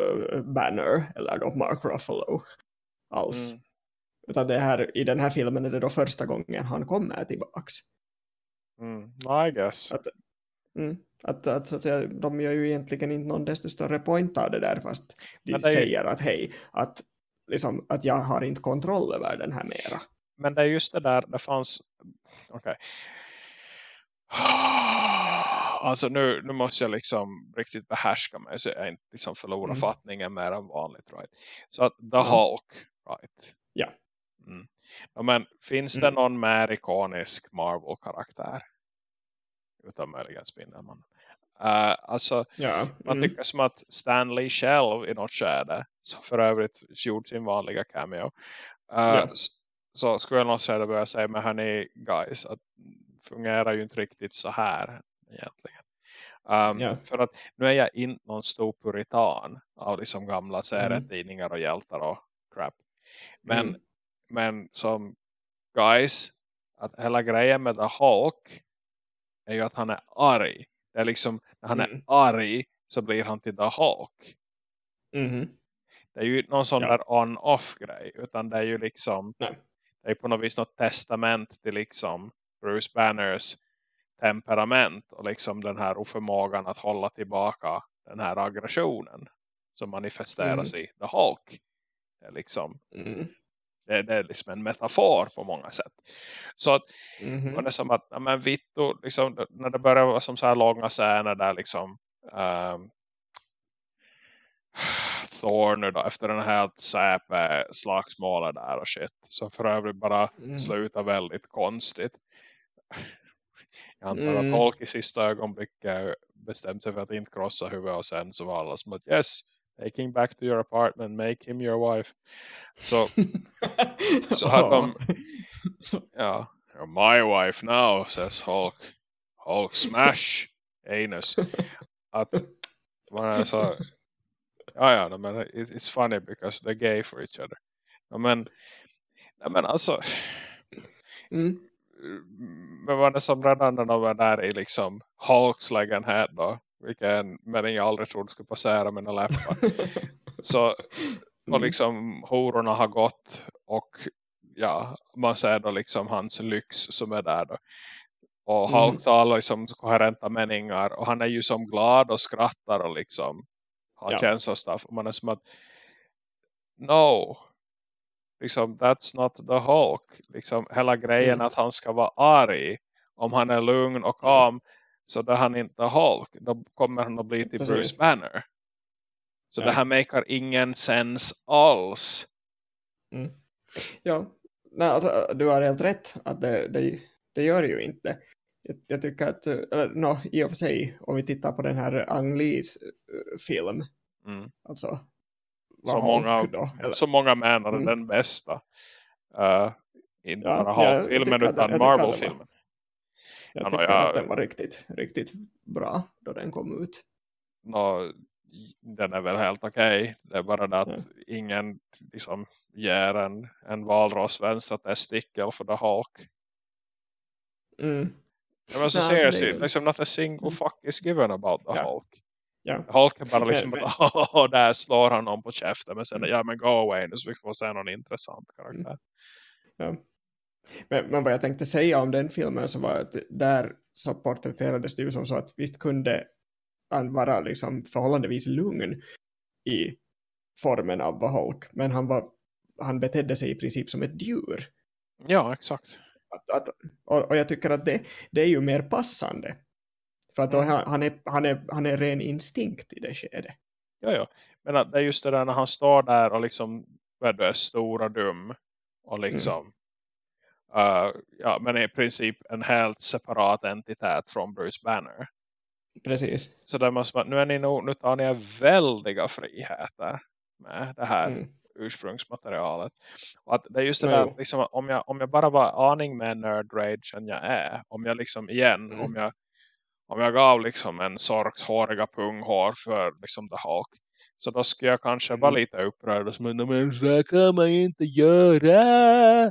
S2: uh, Banner eller då Mark Ruffalo alls. Mm. Utan det här, i den här filmen är det då första gången han kommer tillbaks.
S1: Mm. I guess.
S2: Att, mm, att, att, så att säga, de gör ju egentligen inte någon desto större point av det där fast de säger att hej, att, liksom, att jag har inte kontroll över den här mera.
S1: Men det är just det där, det fanns okej. Okay. Alltså nu, nu måste jag liksom riktigt behärska mig så jag inte liksom förlorar mm. fattningen mer än vanligt. Right? Så att The mm. Hulk, right?
S2: Ja.
S1: Mm. ja men finns det mm. någon mer ikonisk Marvel-karaktär? Utan möjligen Spindelman. Uh, alltså,
S2: ja.
S1: man mm. tycker som att Stanley själv i något skede, som för övrigt gjort sin vanliga cameo, uh, ja. så, skulle jag något skede börja säga, men hörni guys, att fungerar ju inte riktigt så här egentligen. Um, yeah. För att nu är jag inte någon stor puritan av liksom gamla serietidningar och hjältar och crap. Men, mm. men som guys, att hela grejen med The Hulk är ju att han är arg. Det är liksom, när han mm. är arg så blir han till The Hulk.
S2: Mm.
S1: Det är ju någon sån ja. där on-off grej. Utan det är ju liksom,
S2: Nej.
S1: det är på något vis något testament till liksom Bruce Banners temperament. Och liksom den här oförmågan att hålla tillbaka den här aggressionen. Som manifesteras mm. i The Hulk. Det är liksom,
S2: mm.
S1: det, det, är liksom en metafor på många sätt. Så att
S2: mm
S1: det som att, men Vitto, liksom, när det börjar vara som så här långa scener där liksom um, [SIGHS] Thor nu då, efter den här säpe slagsmålet där och shit. Så för övrigt bara mm. slutar väldigt konstigt. Jag antar mm. att folk i sista ögonblicket bestämde sig för att inte krossa huvudet och sen så var alla som att yes, taking back to your apartment, make him your wife. Så, så här kom ja, my wife now, says Hulk. Hulk smash anus. Att man är så ja, ja, men it's funny because they're gay for each other. Men, men alltså
S2: mm.
S1: Men var det som redan när de var där i liksom Hulks lägenhet då vilken mening jag aldrig trodde skulle passera mina läppar. [LAUGHS] så och mm. liksom hororna har gått och ja, man ser då liksom hans lyx som är där då. Och mm. Hulk talar liksom koherenta meningar och han är ju som glad och skrattar och liksom har ja. känslostuff. Och man är som att no, liksom that's not the Hulk. Liksom hela grejen mm. att han ska vara arg. Om han är lugn och mm. calm så då är han inte Hulk. Då kommer han att bli till Precis. Bruce Banner. Så ja. det här makar ingen sens alls.
S2: Mm. Ja, Nej, alltså, du har helt rätt att det, det, det gör ju inte jag, jag tycker att, eller, no, i och för sig, om vi tittar på den här Ang Lees uh, film,
S1: mm.
S2: alltså,
S1: så många, då, så många menar mm. den bästa. Uh, inte ja, bara Hulk-filmen utan Marvel-filmen.
S2: Jag tycker ja, att den var riktigt, riktigt bra då den kom ut.
S1: No, den är väl helt okej. Okay. Det är bara det att ja. ingen liksom ger en, en valross vänstra testikel för The Hulk.
S2: Mm.
S1: Ja, men så no, ser alltså, det, liksom not a single mm. fuck is given about the
S2: ja.
S1: Hulk.
S2: Ja.
S1: Hulk är bara liksom [LAUGHS] men, oh, [LAUGHS] där slår han någon på käften. Men sen, mm. ja men go away nu så vi får se någon intressant karaktär.
S2: Ja. Men, men vad jag tänkte säga om den filmen så var att där så porträtterades det ju som så att visst kunde han vara liksom förhållandevis lugn i formen av Hulk. Men han, var, han betedde sig i princip som ett djur.
S1: Ja, exakt.
S2: Att, att, och, och, jag tycker att det, det är ju mer passande. För att mm. han, är, han, är, han är ren instinkt i det skedet.
S1: Ja, ja. Men det är just det där när han står där och liksom är stor och dum. Och mm. liksom mm. uh, ja, men i princip en helt separat entitet från Bruce Banner.
S2: Precis.
S1: Så där måste nu, är ni nog, nu tar ni väldiga friheter med det här. Mm ursprungsmaterialet. Och att det är just det där, liksom, om, jag, om jag bara var aning med nerd rage än jag är. Om jag liksom igen, mm. om jag om jag gav liksom en sorks håriga punghår för liksom The Hulk. Så då skulle jag kanske vara mm. lite upprörd och säga, men så kan man inte göra.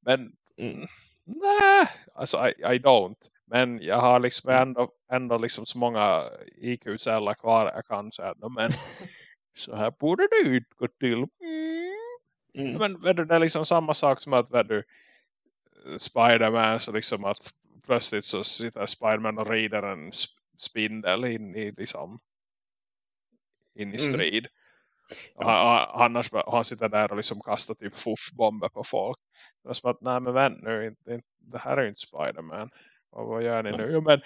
S1: Men mm. nej, alltså I, I don't. Men jag har liksom mm. ändå, ändå liksom så många IQ-celler kvar jag kan säga, men [LAUGHS] så här borde det gå till. Mm. Men det är liksom samma sak som att du, Spiderman så liksom att plötsligt så sitter Spiderman och rider en spindel in i liksom in i mm. strid. Mm. Han, annars han sitter där och liksom kastar typ fuffbomber på folk. Det är som att, nej men vänt nu, det, det här är ju inte Spiderman. Och vad gör ni nu? Jo men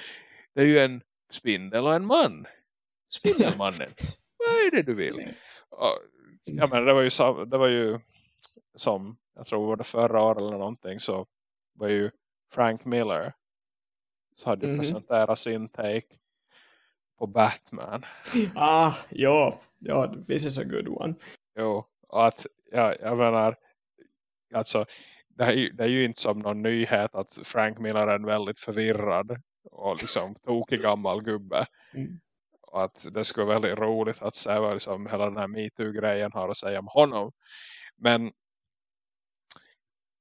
S1: det är ju en spindel och en man. Spindelmannen. [LAUGHS] vad är det du vill? Och, ja men det var ju, det var ju som, jag tror var det förra året eller någonting så var ju Frank Miller så hade mm -hmm. presenterat sin take på Batman. [LAUGHS]
S2: Ah, ja. Ja, this is a good one.
S1: Jo, att ja, jag menar alltså det är, det är ju inte som någon nyhet att Frank Miller är en väldigt förvirrad och liksom tokig gammal gubbe.
S2: Mm.
S1: Och att det skulle vara väldigt roligt att se vad liksom hela den här MeToo-grejen har att säga om honom. Men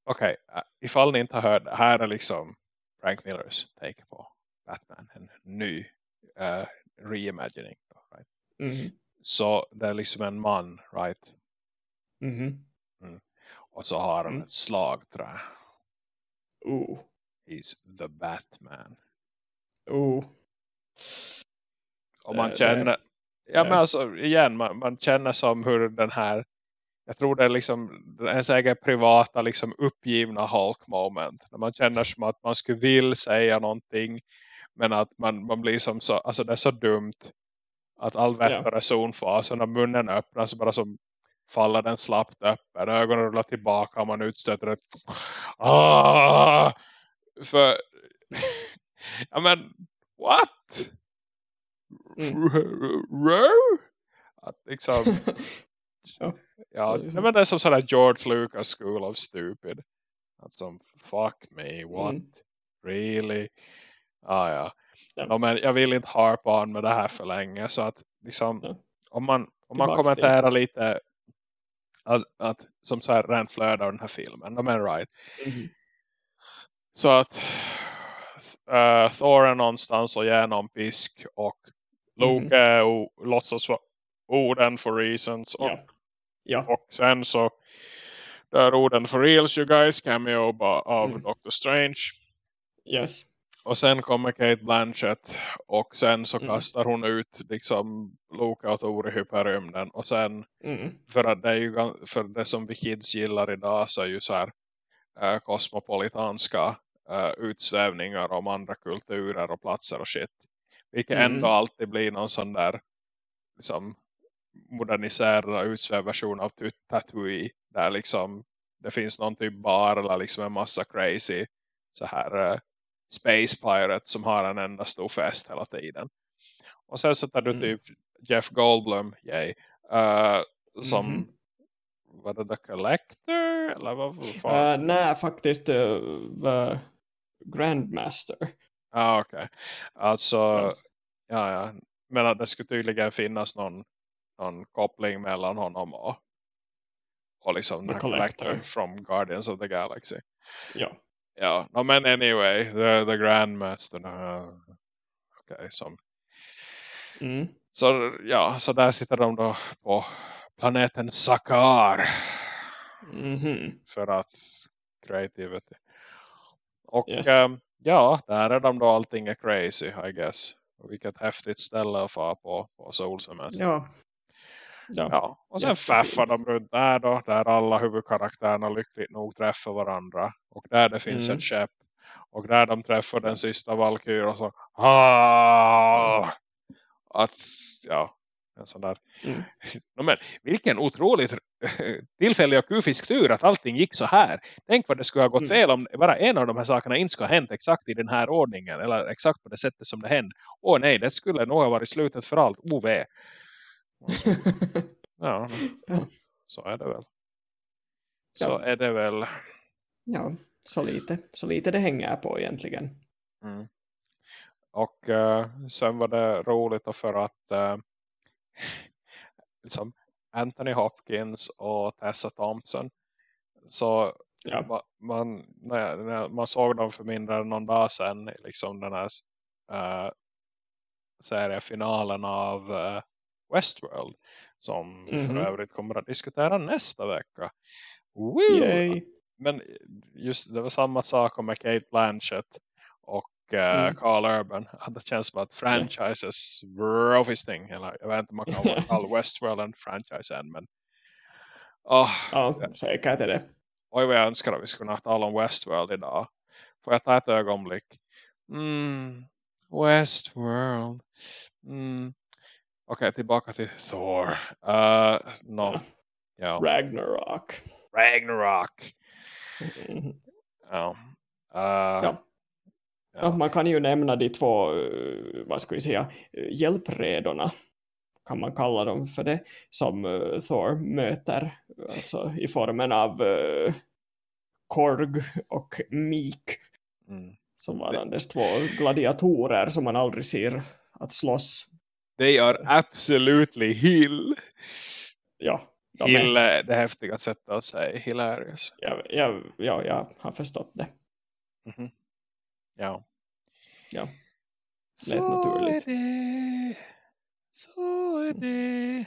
S1: okej, okay, äh, ifall ni inte har hört, här är liksom Frank Millers take på Batman, en ny uh, reimagining. Right?
S2: Mm.
S1: Så det är liksom en man, right?
S2: Mm.
S1: Mm. Och så har han mm. ett slagträ.
S2: Oh.
S1: He's the Batman.
S2: Oh.
S1: Och man det, känner, det, ja men alltså igen, man, man känner som hur den här jag tror det är liksom en säkert privata liksom uppgivna Hulk moment. När man känner som att man skulle vilja säga någonting men att man, man blir som så, alltså det är så dumt att all vett och resonfas och när munnen öppnas så bara som faller den slappt öppen. Ögonen rullar tillbaka och man utstöter ett ah! för [LAUGHS] ja men what? Mm. Att liksom [LAUGHS] ja, ja men det är som sådär George Lucas School of Stupid. Att som fuck me, what? Mm. Really? Ah, ja. Ja. men jag vill inte harpa on med det här för länge så att liksom ja. om man, om man kommenterar till. lite att, att, som så här rent flöde av den här filmen, de är right. Mm. Så att uh, Thor är någonstans och genom pisk och Loke mm. och låtsas vara orden for reasons och,
S2: ja. Ja.
S1: och sen så där orden for reals you guys cameo av mm. Doctor Strange.
S2: Yes.
S1: Och sen kommer Kate Blanchett och sen så mm. kastar hon ut liksom Luka och Tor i hyperrymden. Och sen,
S2: mm.
S1: för, att det är ju, för det som vi kids gillar idag så är ju så här äh, kosmopolitanska äh, utsvävningar om andra kulturer och platser och shit. Vilket mm. ändå alltid blir någon sån där liksom moderniserad utsvävversion av Tatooine. Där liksom det finns någon typ bar eller liksom en massa crazy så här äh, Space Pirate som har en enda stor fest hela tiden. Och sen så tar du mm. typ Jeff Goldblum, yay, uh, som mm. var det The Collector? Eller vad
S2: uh, nej, faktiskt uh, Grandmaster.
S1: ah, okej. Okay. Alltså, ja. ja, ja. Men att det skulle tydligen finnas någon, någon koppling mellan honom och, och liksom
S2: The Collector. collector
S1: from Guardians of the Galaxy.
S2: Ja.
S1: Ja, no, men anyway, the, the Grandmaster. Uh, Okej, okay, som.
S2: Mm.
S1: Så ja, så där sitter de då på planeten Sakar.
S2: Mm -hmm.
S1: För att creativity. Och
S2: yes.
S1: um, ja, där är de då allting är crazy, I guess. Och vilket häftigt ställe att få på, på solsemester.
S2: Ja,
S1: Ja. ja. Och sen faffar de runt där då. Där alla huvudkaraktärerna lyckligt nog träffar varandra. Och där det finns mm. en skepp. Och där de träffar den sista Valkyr och så. Ah! Att, ja. En sån där.
S2: Mm. [LAUGHS]
S1: No, men, vilken otroligt [LAUGHS] tillfällig och kufisk tur att allting gick så här. Tänk vad det skulle ha gått mm. fel om bara en av de här sakerna inte skulle ha hänt exakt i den här ordningen. Eller exakt på det sättet som det hände. Åh nej, det skulle nog ha varit slutet för allt. OV. Ja, så är det väl. Så ja. är det väl.
S2: Ja, så lite, så lite det hänger på egentligen.
S1: Mm. Och uh, sen var det roligt för att uh, liksom Anthony Hopkins och Tessa Thompson så
S2: ja.
S1: man, när, när, man såg dem för mindre än någon dag sedan liksom den här uh, seriefinalen av uh, Westworld som mm -hmm. för övrigt kommer att diskutera nästa vecka. Men just det var samma sak med Kate Blanchett och uh, mm. Carl Urban. [LAUGHS] det känns som att franchises thing. Eller jag vet inte om man kan [LAUGHS] kalla Westworld en franchise än. Men,
S2: oh, ja, säkert är det.
S1: Oj vad jag önskar att vi skulle kunna tala om Westworld idag. Får jag ta ett ögonblick? Mm, Westworld. Mm, Okej, okay, tillbaka till Thor. Uh, no. ja.
S2: Ragnarok.
S1: Ragnarok. Mm. Ja. Uh,
S2: ja. Ja. Man kan ju nämna de två, eh, vad ska vi säga, hjälpredorna kan man kalla dem för det, som uh, Thor möter alltså i formen av uh, Korg och Mik
S1: mm.
S2: som varandes två gladiatorer som man aldrig ser att slåss
S1: They are absolutely hill.
S2: Ja,
S1: De Hill är det häftiga sättet att säga hilarious.
S2: Ja, ja, ja, jag har förstått det.
S1: Mm -hmm. Ja.
S2: Ja. Så naturligt.
S1: är det. Så är det.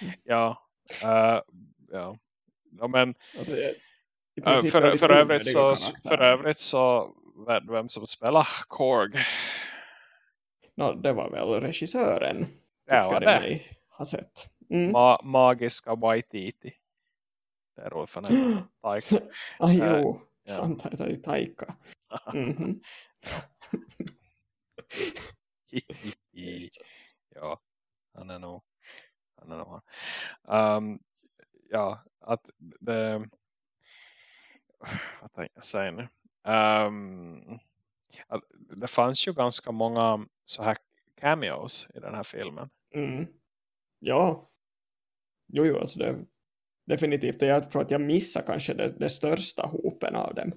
S1: Mm. Ja. Uh, ja. ja. men alltså, uh, för, för, övrigt så, för övrigt så vem som spelar Korg?
S2: No, det var väl regissören. Ja, det. mig har sett.
S1: Mm. Ma magiska Waititi. Det är roligt för Taika.
S2: ah, jo, uh, sant. Det är Taika. Mm -hmm.
S1: ja, han är nog han är nog um, ja, att det vad tänkte jag säga nu um, det fanns ju ganska många så här cameos i den här filmen.
S2: Mm. Ja. Jo, jo, alltså det, definitivt. Jag tror att jag missar kanske det, det största hopen av dem.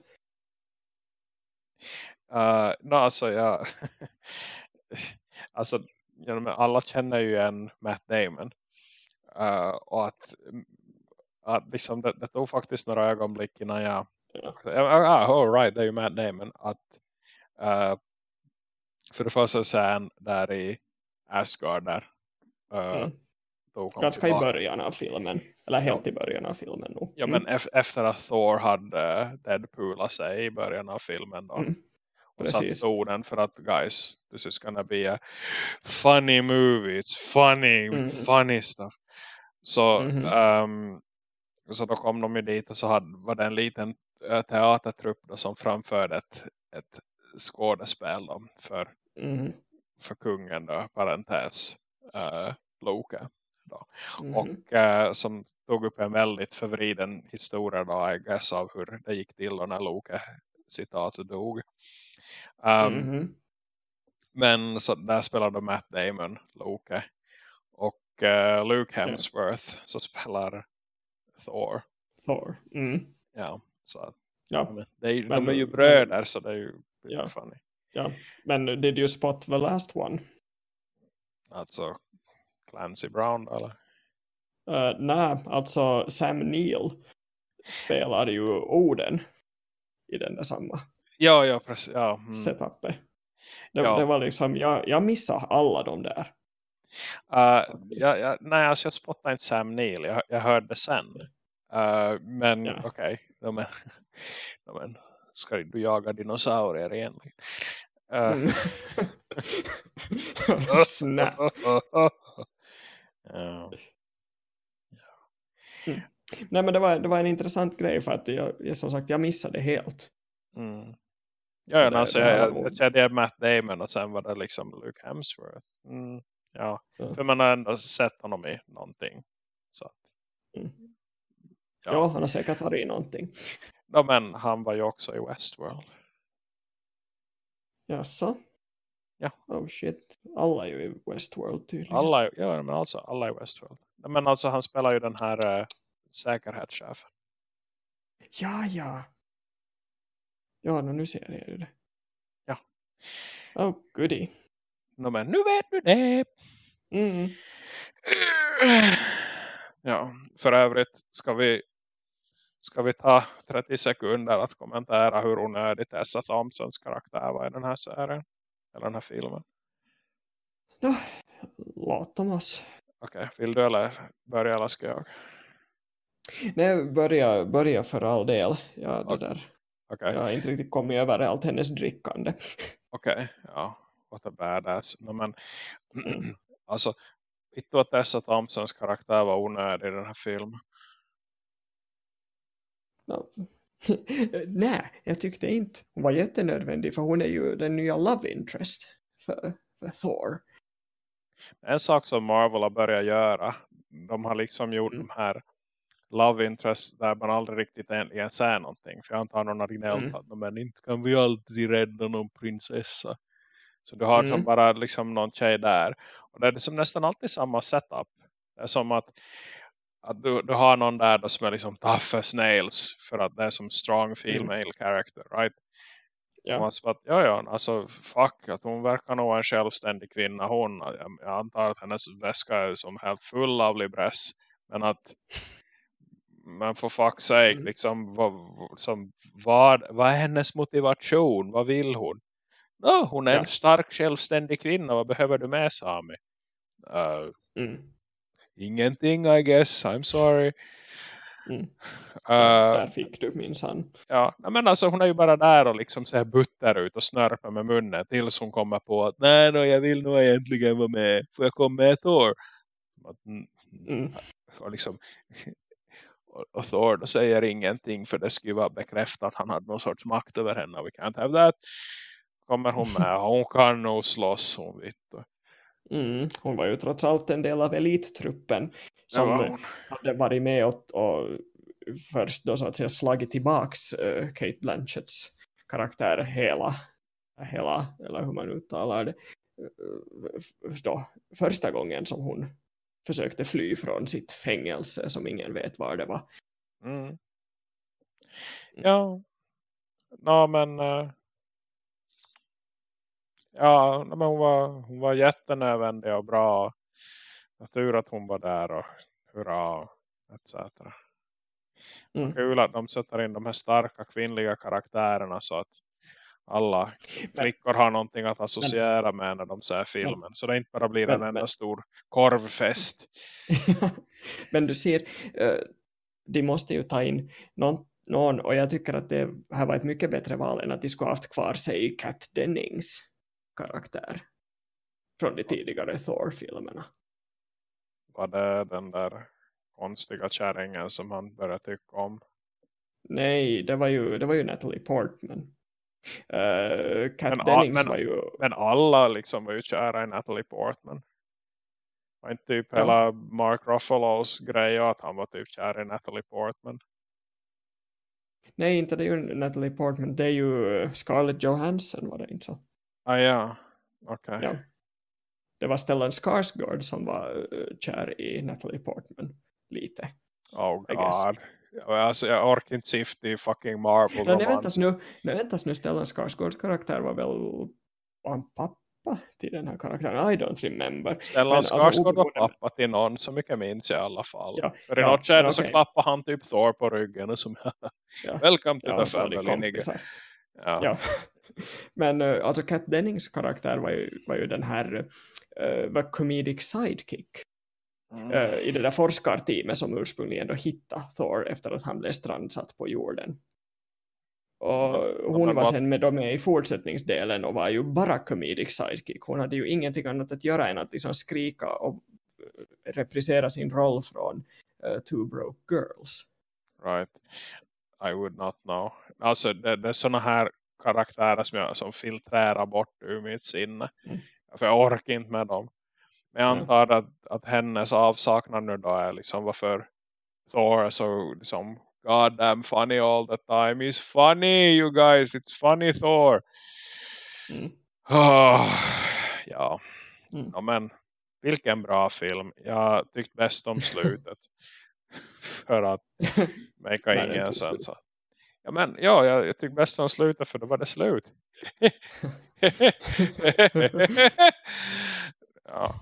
S1: Uh, no, [LAUGHS] alltså, ja. alltså, alla känner ju en Matt Damon. Uh, och att, att liksom, det, det tog faktiskt några ögonblick innan jag Ja. Ah, all right, det är ju Matt Damon. Att, uh, för det första han där i Asgard där. Uh, mm.
S2: Ganska tillbaka. i början av filmen. Eller helt i början av filmen.
S1: Nu. Ja, mm. men efter att Thor hade Deadpoolat sig i början av filmen. Då. Mm. Och satt tonen för att guys, this is gonna be a funny movie. It's funny, mm. funny stuff. Så, -hmm. um, så då kom de ju dit och så hade, var det en liten Eh, teatertrupp då, som framförde ett, ett skådespel då, för, mm. för kungen då, parentes uh, Loke då. Mm. och uh, som tog upp en väldigt förvriden historia då, I guess, av hur det gick till när Loke citat dog um, mm. men så där spelade Matt Damon Loke och uh, Luke Hemsworth yeah. så spelar Thor
S2: Thor mm.
S1: ja så att, ja. Men det är, men, de är ju bröder så det är ju ja. funny.
S2: Ja, men did you spot the last one?
S1: Alltså Clancy Brown eller?
S2: Uh, nej, alltså Sam Neill spelar ju orden i den där samma
S1: ja, ja, precis, ja.
S2: Mm. setupet. Det, ja. det var liksom, jag, jag missade alla de där.
S1: Uh, ja, ja, nej, alltså jag spottade inte Sam Neill. Jag, jag hörde sen. Uh, men ja. okej, okay. men, ja, men, ska du jaga dinosaurier igen? Uh. Mm. [LAUGHS] [LAUGHS]
S2: Snap. ja. Mm. Nej men det var, det var en intressant grej för att jag, jag som sagt jag missade helt.
S1: Mm. Ja, det, alltså, det jag, jag kände Matt Damon och sen var det liksom Luke Hemsworth. Mm, ja. ja. för man har ändå sett honom i någonting. Så
S2: mm. Ja. ja, han har säkert varit i någonting.
S1: Ja, men han var ju också i Westworld.
S2: Jaså?
S1: Ja.
S2: Oh shit. Alla är ju i Westworld tydligen.
S1: Alla, ja, men alltså alla i Westworld. Men alltså han spelar ju den här äh, säkerhetschefen.
S2: Ja, ja. Ja, nu ser jag det.
S1: Ja.
S2: Oh, goody.
S1: No, men nu vet du det.
S2: Mm.
S1: Ja, för övrigt ska vi ska vi ta 30 sekunder att kommentera hur onödigt Tessa Thompsons karaktär var i den här serien. Eller den här filmen.
S2: No, låt Thomas.
S1: Okej, okay, vill du eller börja eller ska jag?
S2: Nej, börja, börja för all del. Ja, det okay. där. Okay. Jag har inte riktigt kommit över allt hennes drickande. [LAUGHS]
S1: Okej, okay. ja. What a badass. No, men, [CLEARS THROAT] alltså, du att Tessa Thompsons karaktär var onödig i den här filmen? [LAUGHS]
S2: Nej, jag tyckte inte. Hon var jättenödvändig för hon är ju den nya love interest för, för Thor.
S1: En sak som Marvel har börjat göra, de har liksom gjort mm. de här love interest där man aldrig riktigt egentligen säger någonting. För jag antar någon har gnällt mm. att men inte kan vi alltid rädda någon prinsessa. Så du har mm. bara liksom någon tjej där. Och det är liksom nästan alltid samma setup. Det är som att, att du, du har någon där då som är liksom tough as nails. För att det är som strong female mm. character, right? Ja. Man att, ja, ja, alltså fuck, att hon verkar nog vara en självständig kvinna. Hon, jag, jag antar att hennes väska är som helt full av libress. Men att man får fuck sake mm. liksom vad, som, vad, vad är hennes motivation? Vad vill hon? No, hon är ja. en stark självständig kvinna. Vad behöver du med Sami? Uh, mm. Ingenting I guess. I'm sorry.
S2: Mm. Uh, där fick du min sann.
S1: Ja, men alltså hon är ju bara där och liksom så här butter ut och snörper med munnen tills hon kommer på att nej, no, jag vill nog egentligen vara med. Får jag komma med ett år? Mm. Och liksom och, [LAUGHS] och Thor säger ingenting för det skulle vara bekräftat att han hade någon sorts makt över henne. We can't have that. Kommer hon med? Hon kan nog slåss, hon vet.
S2: Mm, hon var ju trots allt en del av elittruppen som ja, hade varit med och, och först då så att säga slagit tillbaks uh, Kate Blanchetts karaktär hela, hela eller hur man uttalar det uh, då, första gången som hon försökte fly från sitt fängelse som ingen vet var det var.
S1: Mm. mm. Ja, ja men uh, ja, men hon var, hon var jättenödvändig och bra. Jag tur att hon var där och hurra etc. Mm. Kul att de sätter in de här starka kvinnliga karaktärerna så att alla flickor har någonting att associera med när de ser filmen. Så det inte bara blir en enda stor korvfest. [LAUGHS]
S2: men du ser, uh, de måste ju ta in någon, någon, och jag tycker att det här var ett mycket bättre val än att de skulle haft kvar sig Kat Dennings karaktär från de tidigare Thor-filmerna.
S1: Var det den där konstiga kärringen som han började tycka om?
S2: Nej, det var ju, det var ju Natalie Portman. Uh, Kat
S1: men,
S2: Dennings
S1: men,
S2: var ju...
S1: Men alla liksom var ju kära i Natalie Portman. Var inte typ ja. hela Mark Ruffalos grej att han var typ kär i Natalie Portman?
S2: Nej, inte det är ju Natalie Portman. Det är ju Scarlett Johansson var det inte så.
S1: Ah ja, okej. Okay. Ja.
S2: Det var Stellan Skarsgård som var uh, kär i Natalie Portman lite.
S1: Oh god. Alltså, jag orkar inte sifta i fucking Marvel.
S2: Nej, väntas nu, nej, väntas nu Stellan Skarsgårds karaktär var väl var han pappa till den här karaktären? I don't remember.
S1: Stellan alltså, Skarsgård alltså, var pappa till någon så mycket minns jag i alla fall. Ja, För i ja, något skede okay. så klappar han typ Thor på ryggen och som [LAUGHS] ja. Welcome to ja, the family.
S2: Ja. ja. [LAUGHS] Men uh, alltså Kat Dennings karaktär var ju, var ju den här uh, var comedic sidekick mm. uh, i det där forskarteamet som ursprungligen då hittade Thor efter att han blev strandsatt på jorden. Och hon var sen med dem i fortsättningsdelen och var ju bara comedic sidekick. Hon hade ju ingenting annat att göra än att liksom skrika och reprisera sin roll från uh, Two Broke Girls.
S1: Right. I would not know. Alltså det, det är såna här karaktärer som jag som filtrerar bort ur mitt sinne. Mm. För jag orkar inte med dem. Men jag antar att, att hennes avsaknad nu då är liksom varför Thor är så liksom God damn funny all the time. He's funny you guys. It's funny Thor. Mm. Oh, ja. Mm. ja. Men vilken bra film. Jag tyckte bäst om [LAUGHS] slutet. För att [LAUGHS] make ingen sens. Ja, men ja, jag, jag tycker bäst om slutet för då var det slut. [LAUGHS] ja.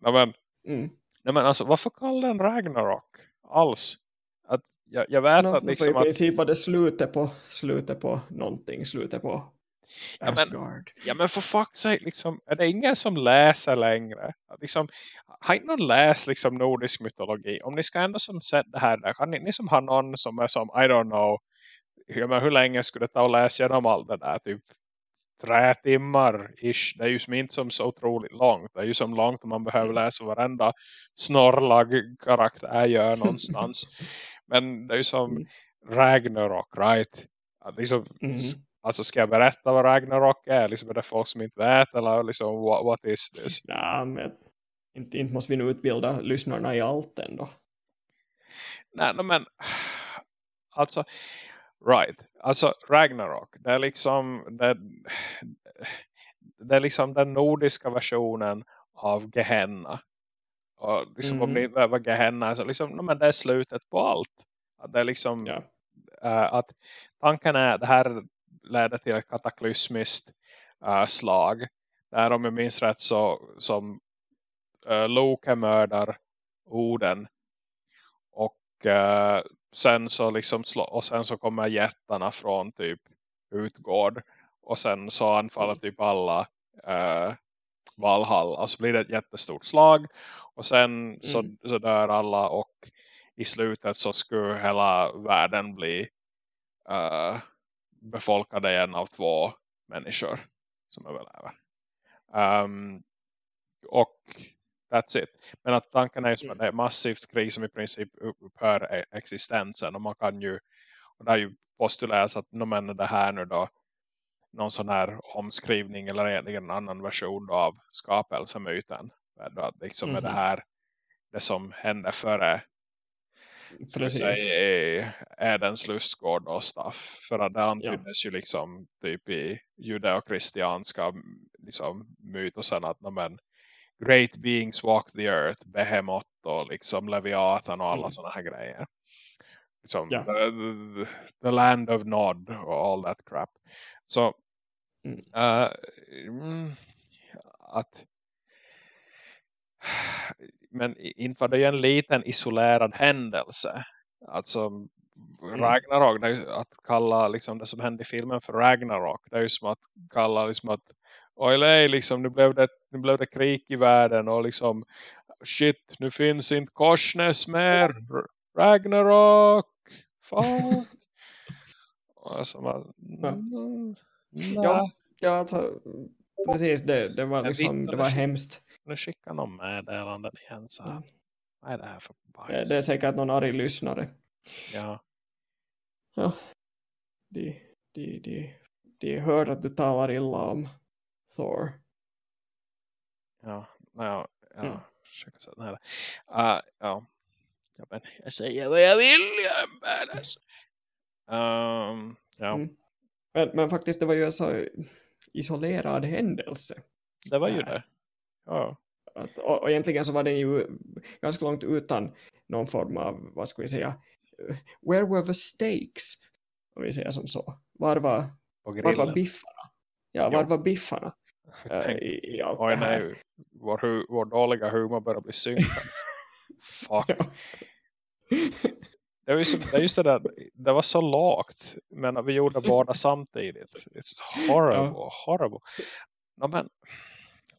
S1: Nej, men, mm. nej, men alltså, varför kallar den Ragnarok alls? Att, jag, jag vet no, att liksom...
S2: I princip var det slutet på, slutet på någonting, slutet på.
S1: Ja men, ja, men för fuck's sake, liksom, är det ingen som läser längre? Liksom, har inte någon läst liksom, nordisk mytologi? Om ni ska ändå som sett det här där, kan ni, ni som har någon som är som, I don't know, men hur länge skulle det ta att läsa igenom allt det där? Typ tre timmar ish. Det är ju som inte som så otroligt långt. Det är ju som långt man behöver mm. läsa varenda snorlag karaktär gör någonstans. [LAUGHS] men det är ju som mm. Ragnarok, right? Att liksom, mm. Alltså ska jag berätta vad Ragnarok är? Liksom är det folk som inte vet? Eller liksom, what, what is this? [LAUGHS]
S2: Ja, men inte, inte måste vi nu utbilda lyssnarna i allt ändå.
S1: Nej, men alltså Right. Alltså Ragnarok. Det är liksom det, det är liksom den nordiska versionen av Gehenna. Och liksom mm. ni vad Gehenna är så liksom, no, men det är slutet på allt. Att det är liksom ja. uh, att tanken är det här leder till ett kataklysmiskt uh, slag. Där om jag minns rätt så som uh, Loke mördar Oden uh, sen så liksom och sen så kommer jättarna från typ utgård och sen så anfaller mm. typ alla uh, Valhalla så blir det ett jättestort slag och sen mm. så, så dör alla och i slutet så skulle hela världen bli uh, befolkad igen av två människor som överlever. Um, och that's it. Men att tanken är ju som att det är massivt krig som i princip upphör e-, existensen och man kan ju och det är ju postuleras att no, men det här nu då någon sån här omskrivning eller egentligen en annan version av skapelsemyten. Att liksom mm är det mhm. här det som hände före Precis. Säga, Ädens lustgård och stuff. För att det antyddes ja. ju liksom typ i judeokristianska liksom, mytosen att men, great beings walk the earth, Behemoth och liksom Leviathan och alla mm. sådana här grejer. Liksom, ja. the, the, land of Nod och all that crap. Så mm. Uh, att men inför det är en liten isolerad händelse. Alltså mm. Ragnarok, att kalla liksom det som hände i filmen för Ragnarok. Det är ju som att kalla liksom att oj liksom nu blev, det, nu blev det krig i världen och liksom shit, nu finns inte Korsnäs mer. Ragnarok! Fan! alltså man,
S2: mm, ja, ja alltså precis, det, det var liksom, det var hemskt
S1: nu skickar någon meddelanden igen så här. Vad är det här för
S2: bajs? Det är säkert någon arg lyssnare.
S1: Ja.
S2: Ja. De, de, de, de hör att du talar illa om Thor.
S1: Ja, ja, ja. Mm. Uh, ja. ja, men jag säger vad jag vill, jag är en badass. Um, ja. Mm.
S2: Men, men faktiskt, det var ju en så isolerad händelse.
S1: Det var ju det. Ja.
S2: Att, och, och egentligen så var den ju ganska långt utan någon form av, vad ska vi säga, where were the stakes? Om vi säger som så. Var var, var var biffarna? Ja, var var biffarna?
S1: Uh, i, i allt Oj, nej, vår, vår dåliga humor börjar bli synkad. [LAUGHS] Fuck. Det, var just, det, just det, där, det var så lågt men vi gjorde båda [LAUGHS] samtidigt. It's horrible, ja. horrible. No, men.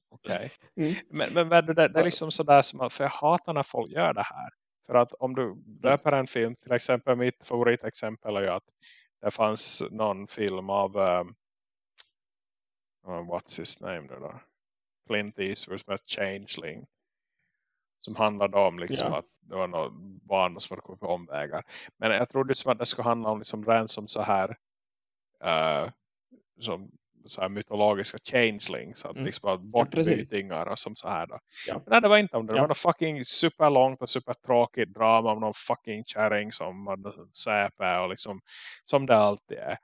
S1: Okay. Mm. Men, men det, det är liksom sådär som att, för jag hatar när folk gör det här. För att om du döper en film, till exempel mitt favoritexempel är ju att det fanns någon film av um, what's his name nu då? Clint Eastwood som heter Changeling. Som handlade om liksom ja. att det var någon barn som hade kommit på omvägar. Men jag trodde som att det skulle handla om liksom rent som så här uh, som så här mytologiska changelings. Att mm. liksom bortbytingar och som så här då. Ja. Men nej, det var inte om det. Det ja. var något fucking superlångt och supertråkigt drama om någon fucking kärring som hade säpe och liksom som det alltid är.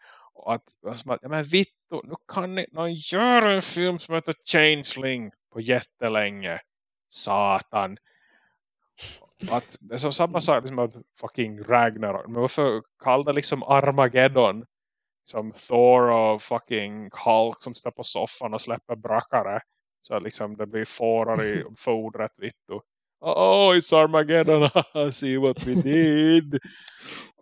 S1: Att, som att ja men Vittu, nu kan ni någon göra en film som heter Changeling på jättelänge. Satan. Att det är så samma sak liksom att fucking Ragnarok. Men varför kallar det liksom Armageddon? som Thor och fucking Hulk som står på soffan och släpper brackare. Så liksom det blir fårar i [LAUGHS] fodret vitt och Oh, it's Armageddon. [LAUGHS] See what we [LAUGHS] did.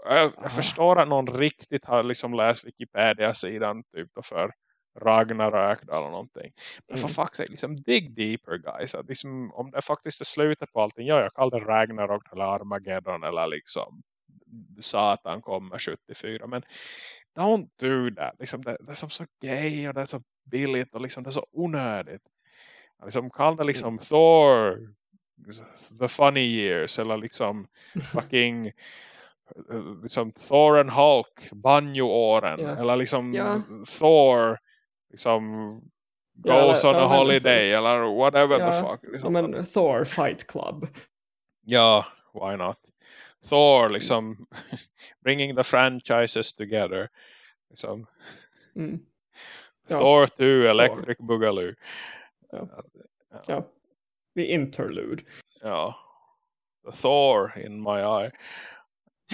S1: jag, jag, förstår att någon riktigt har liksom läst Wikipedia-sidan typ för Ragnarök eller någonting. Men mm. för fuck's sake, liksom dig deeper guys. Att liksom, om det faktiskt är slutet på allting. Ja, jag kallar det Ragnarök eller Armageddon eller liksom Satan kommer 74. Men don't do that. Liksom det, det, är som så gay och det är så billigt och liksom det är så onödigt. Liksom kall det liksom mm. Thor the funny years eller liksom fucking liksom Thor and Hulk banjo-åren yeah. eller liksom yeah. Thor liksom goes ja, on a holiday eller whatever the fuck. Liksom.
S2: men Thor Fight Club.
S1: Ja, why not? Thor liksom [LAUGHS] bringing the franchises together. Liksom. Mm. Thor 2, Electric Thor. Boogaloo.
S2: Ja. The interlude.
S1: Ja. The Thor in my eye.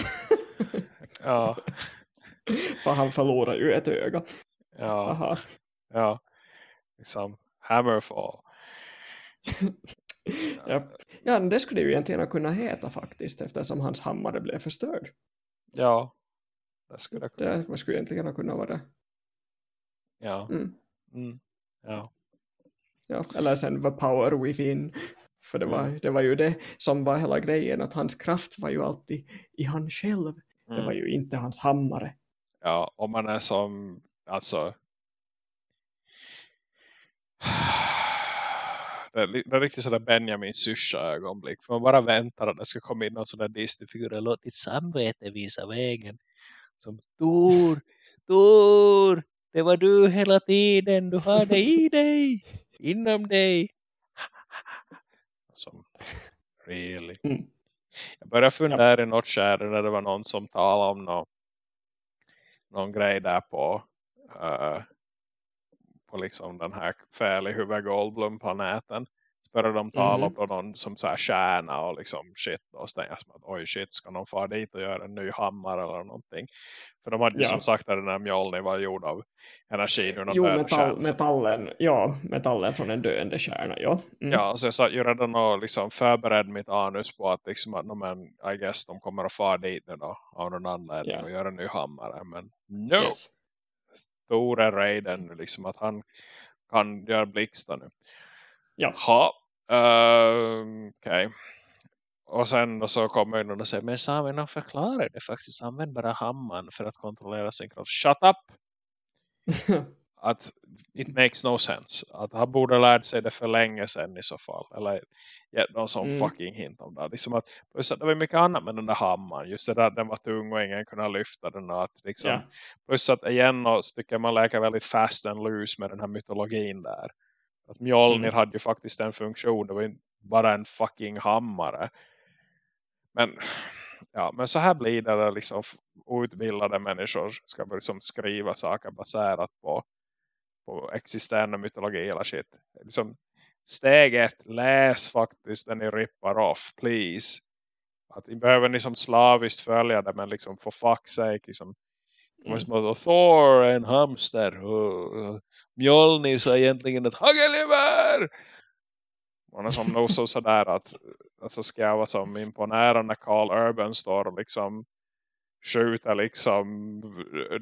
S1: [LAUGHS] ja.
S2: För han förlorar ju ett öga.
S1: Ja. Aha. Ja. Liksom Hammerfall. [LAUGHS]
S2: ja. ja, det skulle ju egentligen kunna heta faktiskt eftersom hans hammare blev förstörd.
S1: Ja, det skulle
S2: kunna. Det skulle egentligen kunna vara.
S1: Ja. Mm. Mm. Ja.
S2: Ja. Eller sen The Power Within. För det var, mm. det var ju det som var hela grejen att hans kraft var ju alltid i han själv. Det var mm. ju inte hans hammare.
S1: Ja, om man är som alltså [SIGHS] det är, det är riktigt sådär Benjamin syrsa ögonblick. För man bara väntar att det ska komma in någon sån där Disney-figur. Låt ditt samvete visa vägen. Som Tor, Tor, det var du hela tiden. Du har det i dig, [LAUGHS] inom dig. Som, really. Mm. Jag började fundera i något skärde när det var någon som talade om någon, någon grej där på uh, på liksom den här Fäli Huvud Goldblum planeten började de tala mm. om någon som så här kärna och liksom shit och stänga som att oj shit ska någon fara dit och göra en ny hammare eller någonting. För de hade ju ja. som sagt att den här Mjolnir var gjord av energi
S2: jo, metall, metallen, ja, metallen från en döende kärna, ja.
S1: Mm. Ja, så jag satt ju redan och liksom förberedde mitt anus på att liksom att, men, I guess de kommer att fara dit nu då av någon anledning yeah. och göra en ny hammare. Men no! Yes. Stora Raiden liksom att han kan göra blixtar nu.
S2: Ja.
S1: Ha, Uh, Okej. Okay. Och sen så kommer någon och säger, men samerna förklarar det faktiskt. Använd bara hammaren för att kontrollera sin kropp. Shut up! [LAUGHS] att it makes no sense. Att han borde ha lärt sig det för länge sedan i så fall. Eller gett någon sån mm. fucking hint om det. Liksom att, det var mycket annat med den där hammaren. Just det där den var tung och ingen kunde lyfta den. Att liksom, yeah. Plus att igen och tycker man läker väldigt fast and loose med den här mytologin där. Att Mjolnir mm. hade ju faktiskt en funktion. Det var ju bara en fucking hammare. Men, ja, men så här blir det där liksom utbildade människor ska liksom skriva saker baserat på, på existerande mytologi eller shit. Liksom, steg ett, läs faktiskt den ni rippar off, please. Att ni behöver liksom slaviskt följa det men liksom för fuck's sake liksom. Mm. Som Thor, en hamster. Uh, Mjölnir så är egentligen ett hagelgevär. Man är som nog så sådär att alltså ska jag vara som imponerande Carl Urban står och liksom skjuter liksom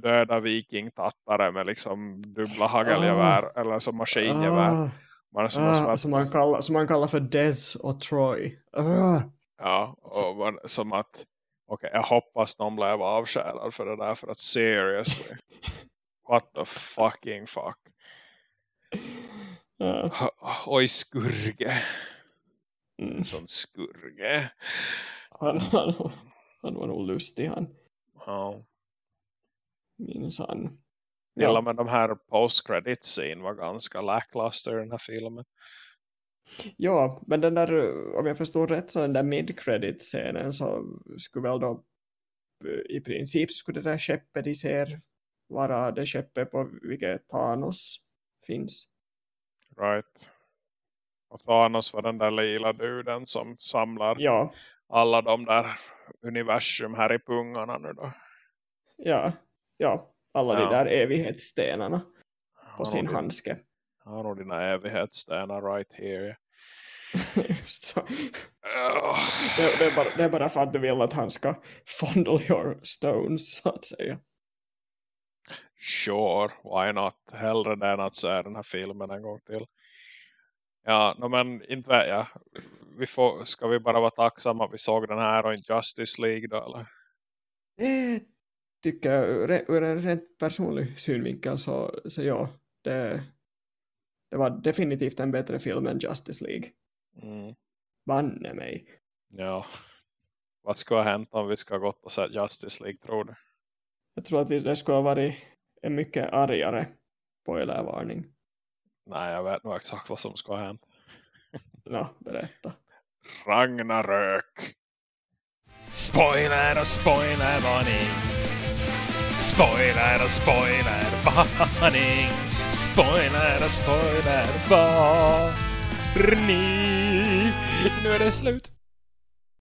S1: döda vikingtattare med liksom dubbla hagelgevär oh. eller som maskingevär. Oh.
S2: Man som, ah, som, som, man kallar, som man kallar för Des och Troy. Ah.
S1: Ja, och man, som att okej, okay, jag hoppas de blev avskärad för det där för att seriously. [LAUGHS] What the fucking fuck. Ja. Oj, skurge. Mm. Sån skurge.
S2: Han, han, han var nog lustig han.
S1: Ja.
S2: Minns han.
S1: Ja. med de här post-credit scene var ganska lackluster i den här filmen.
S2: Ja, men den där, om jag förstår rätt så den där mid-credit-scenen så skulle väl då i princip skulle det där skeppet i ser vara det skeppet på vilket Thanos finns.
S1: Right. Och Thanos var den där lila duden som samlar
S2: ja.
S1: alla de där universum här i pungarna nu då.
S2: Ja, ja. alla ja. de där evighetsstenarna på sin din, handske.
S1: Har du dina evighetsstenar right here?
S2: Just [LAUGHS] så. Det, det, är bara, det är bara för att du vill att han ska fondle your stones så att säga.
S1: Sure, why not? Hellre det än att se den här filmen en gång till. Ja, no, men inte jag. Vi får, ska vi bara vara tacksamma att vi såg den här och inte Justice League då, eller?
S2: Det tycker jag, ur en rent personlig synvinkel så, så ja, det, det var definitivt en bättre film än Justice League.
S1: Mm.
S2: Banne mig.
S1: Ja. Vad ska ha hänt om vi ska gått och sett Justice League, tror du?
S2: Jag tror att vi, det skulle ha varit är mycket argare spoilervarning.
S1: Nej, jag vet nog exakt vad som ska hänt. [LAUGHS]
S2: Ja, berätta.
S1: Ragnarök. Spoiler och spoilervarning. Spoiler och spoilervarning. Spoiler och spoilervarning. Nu är det slut.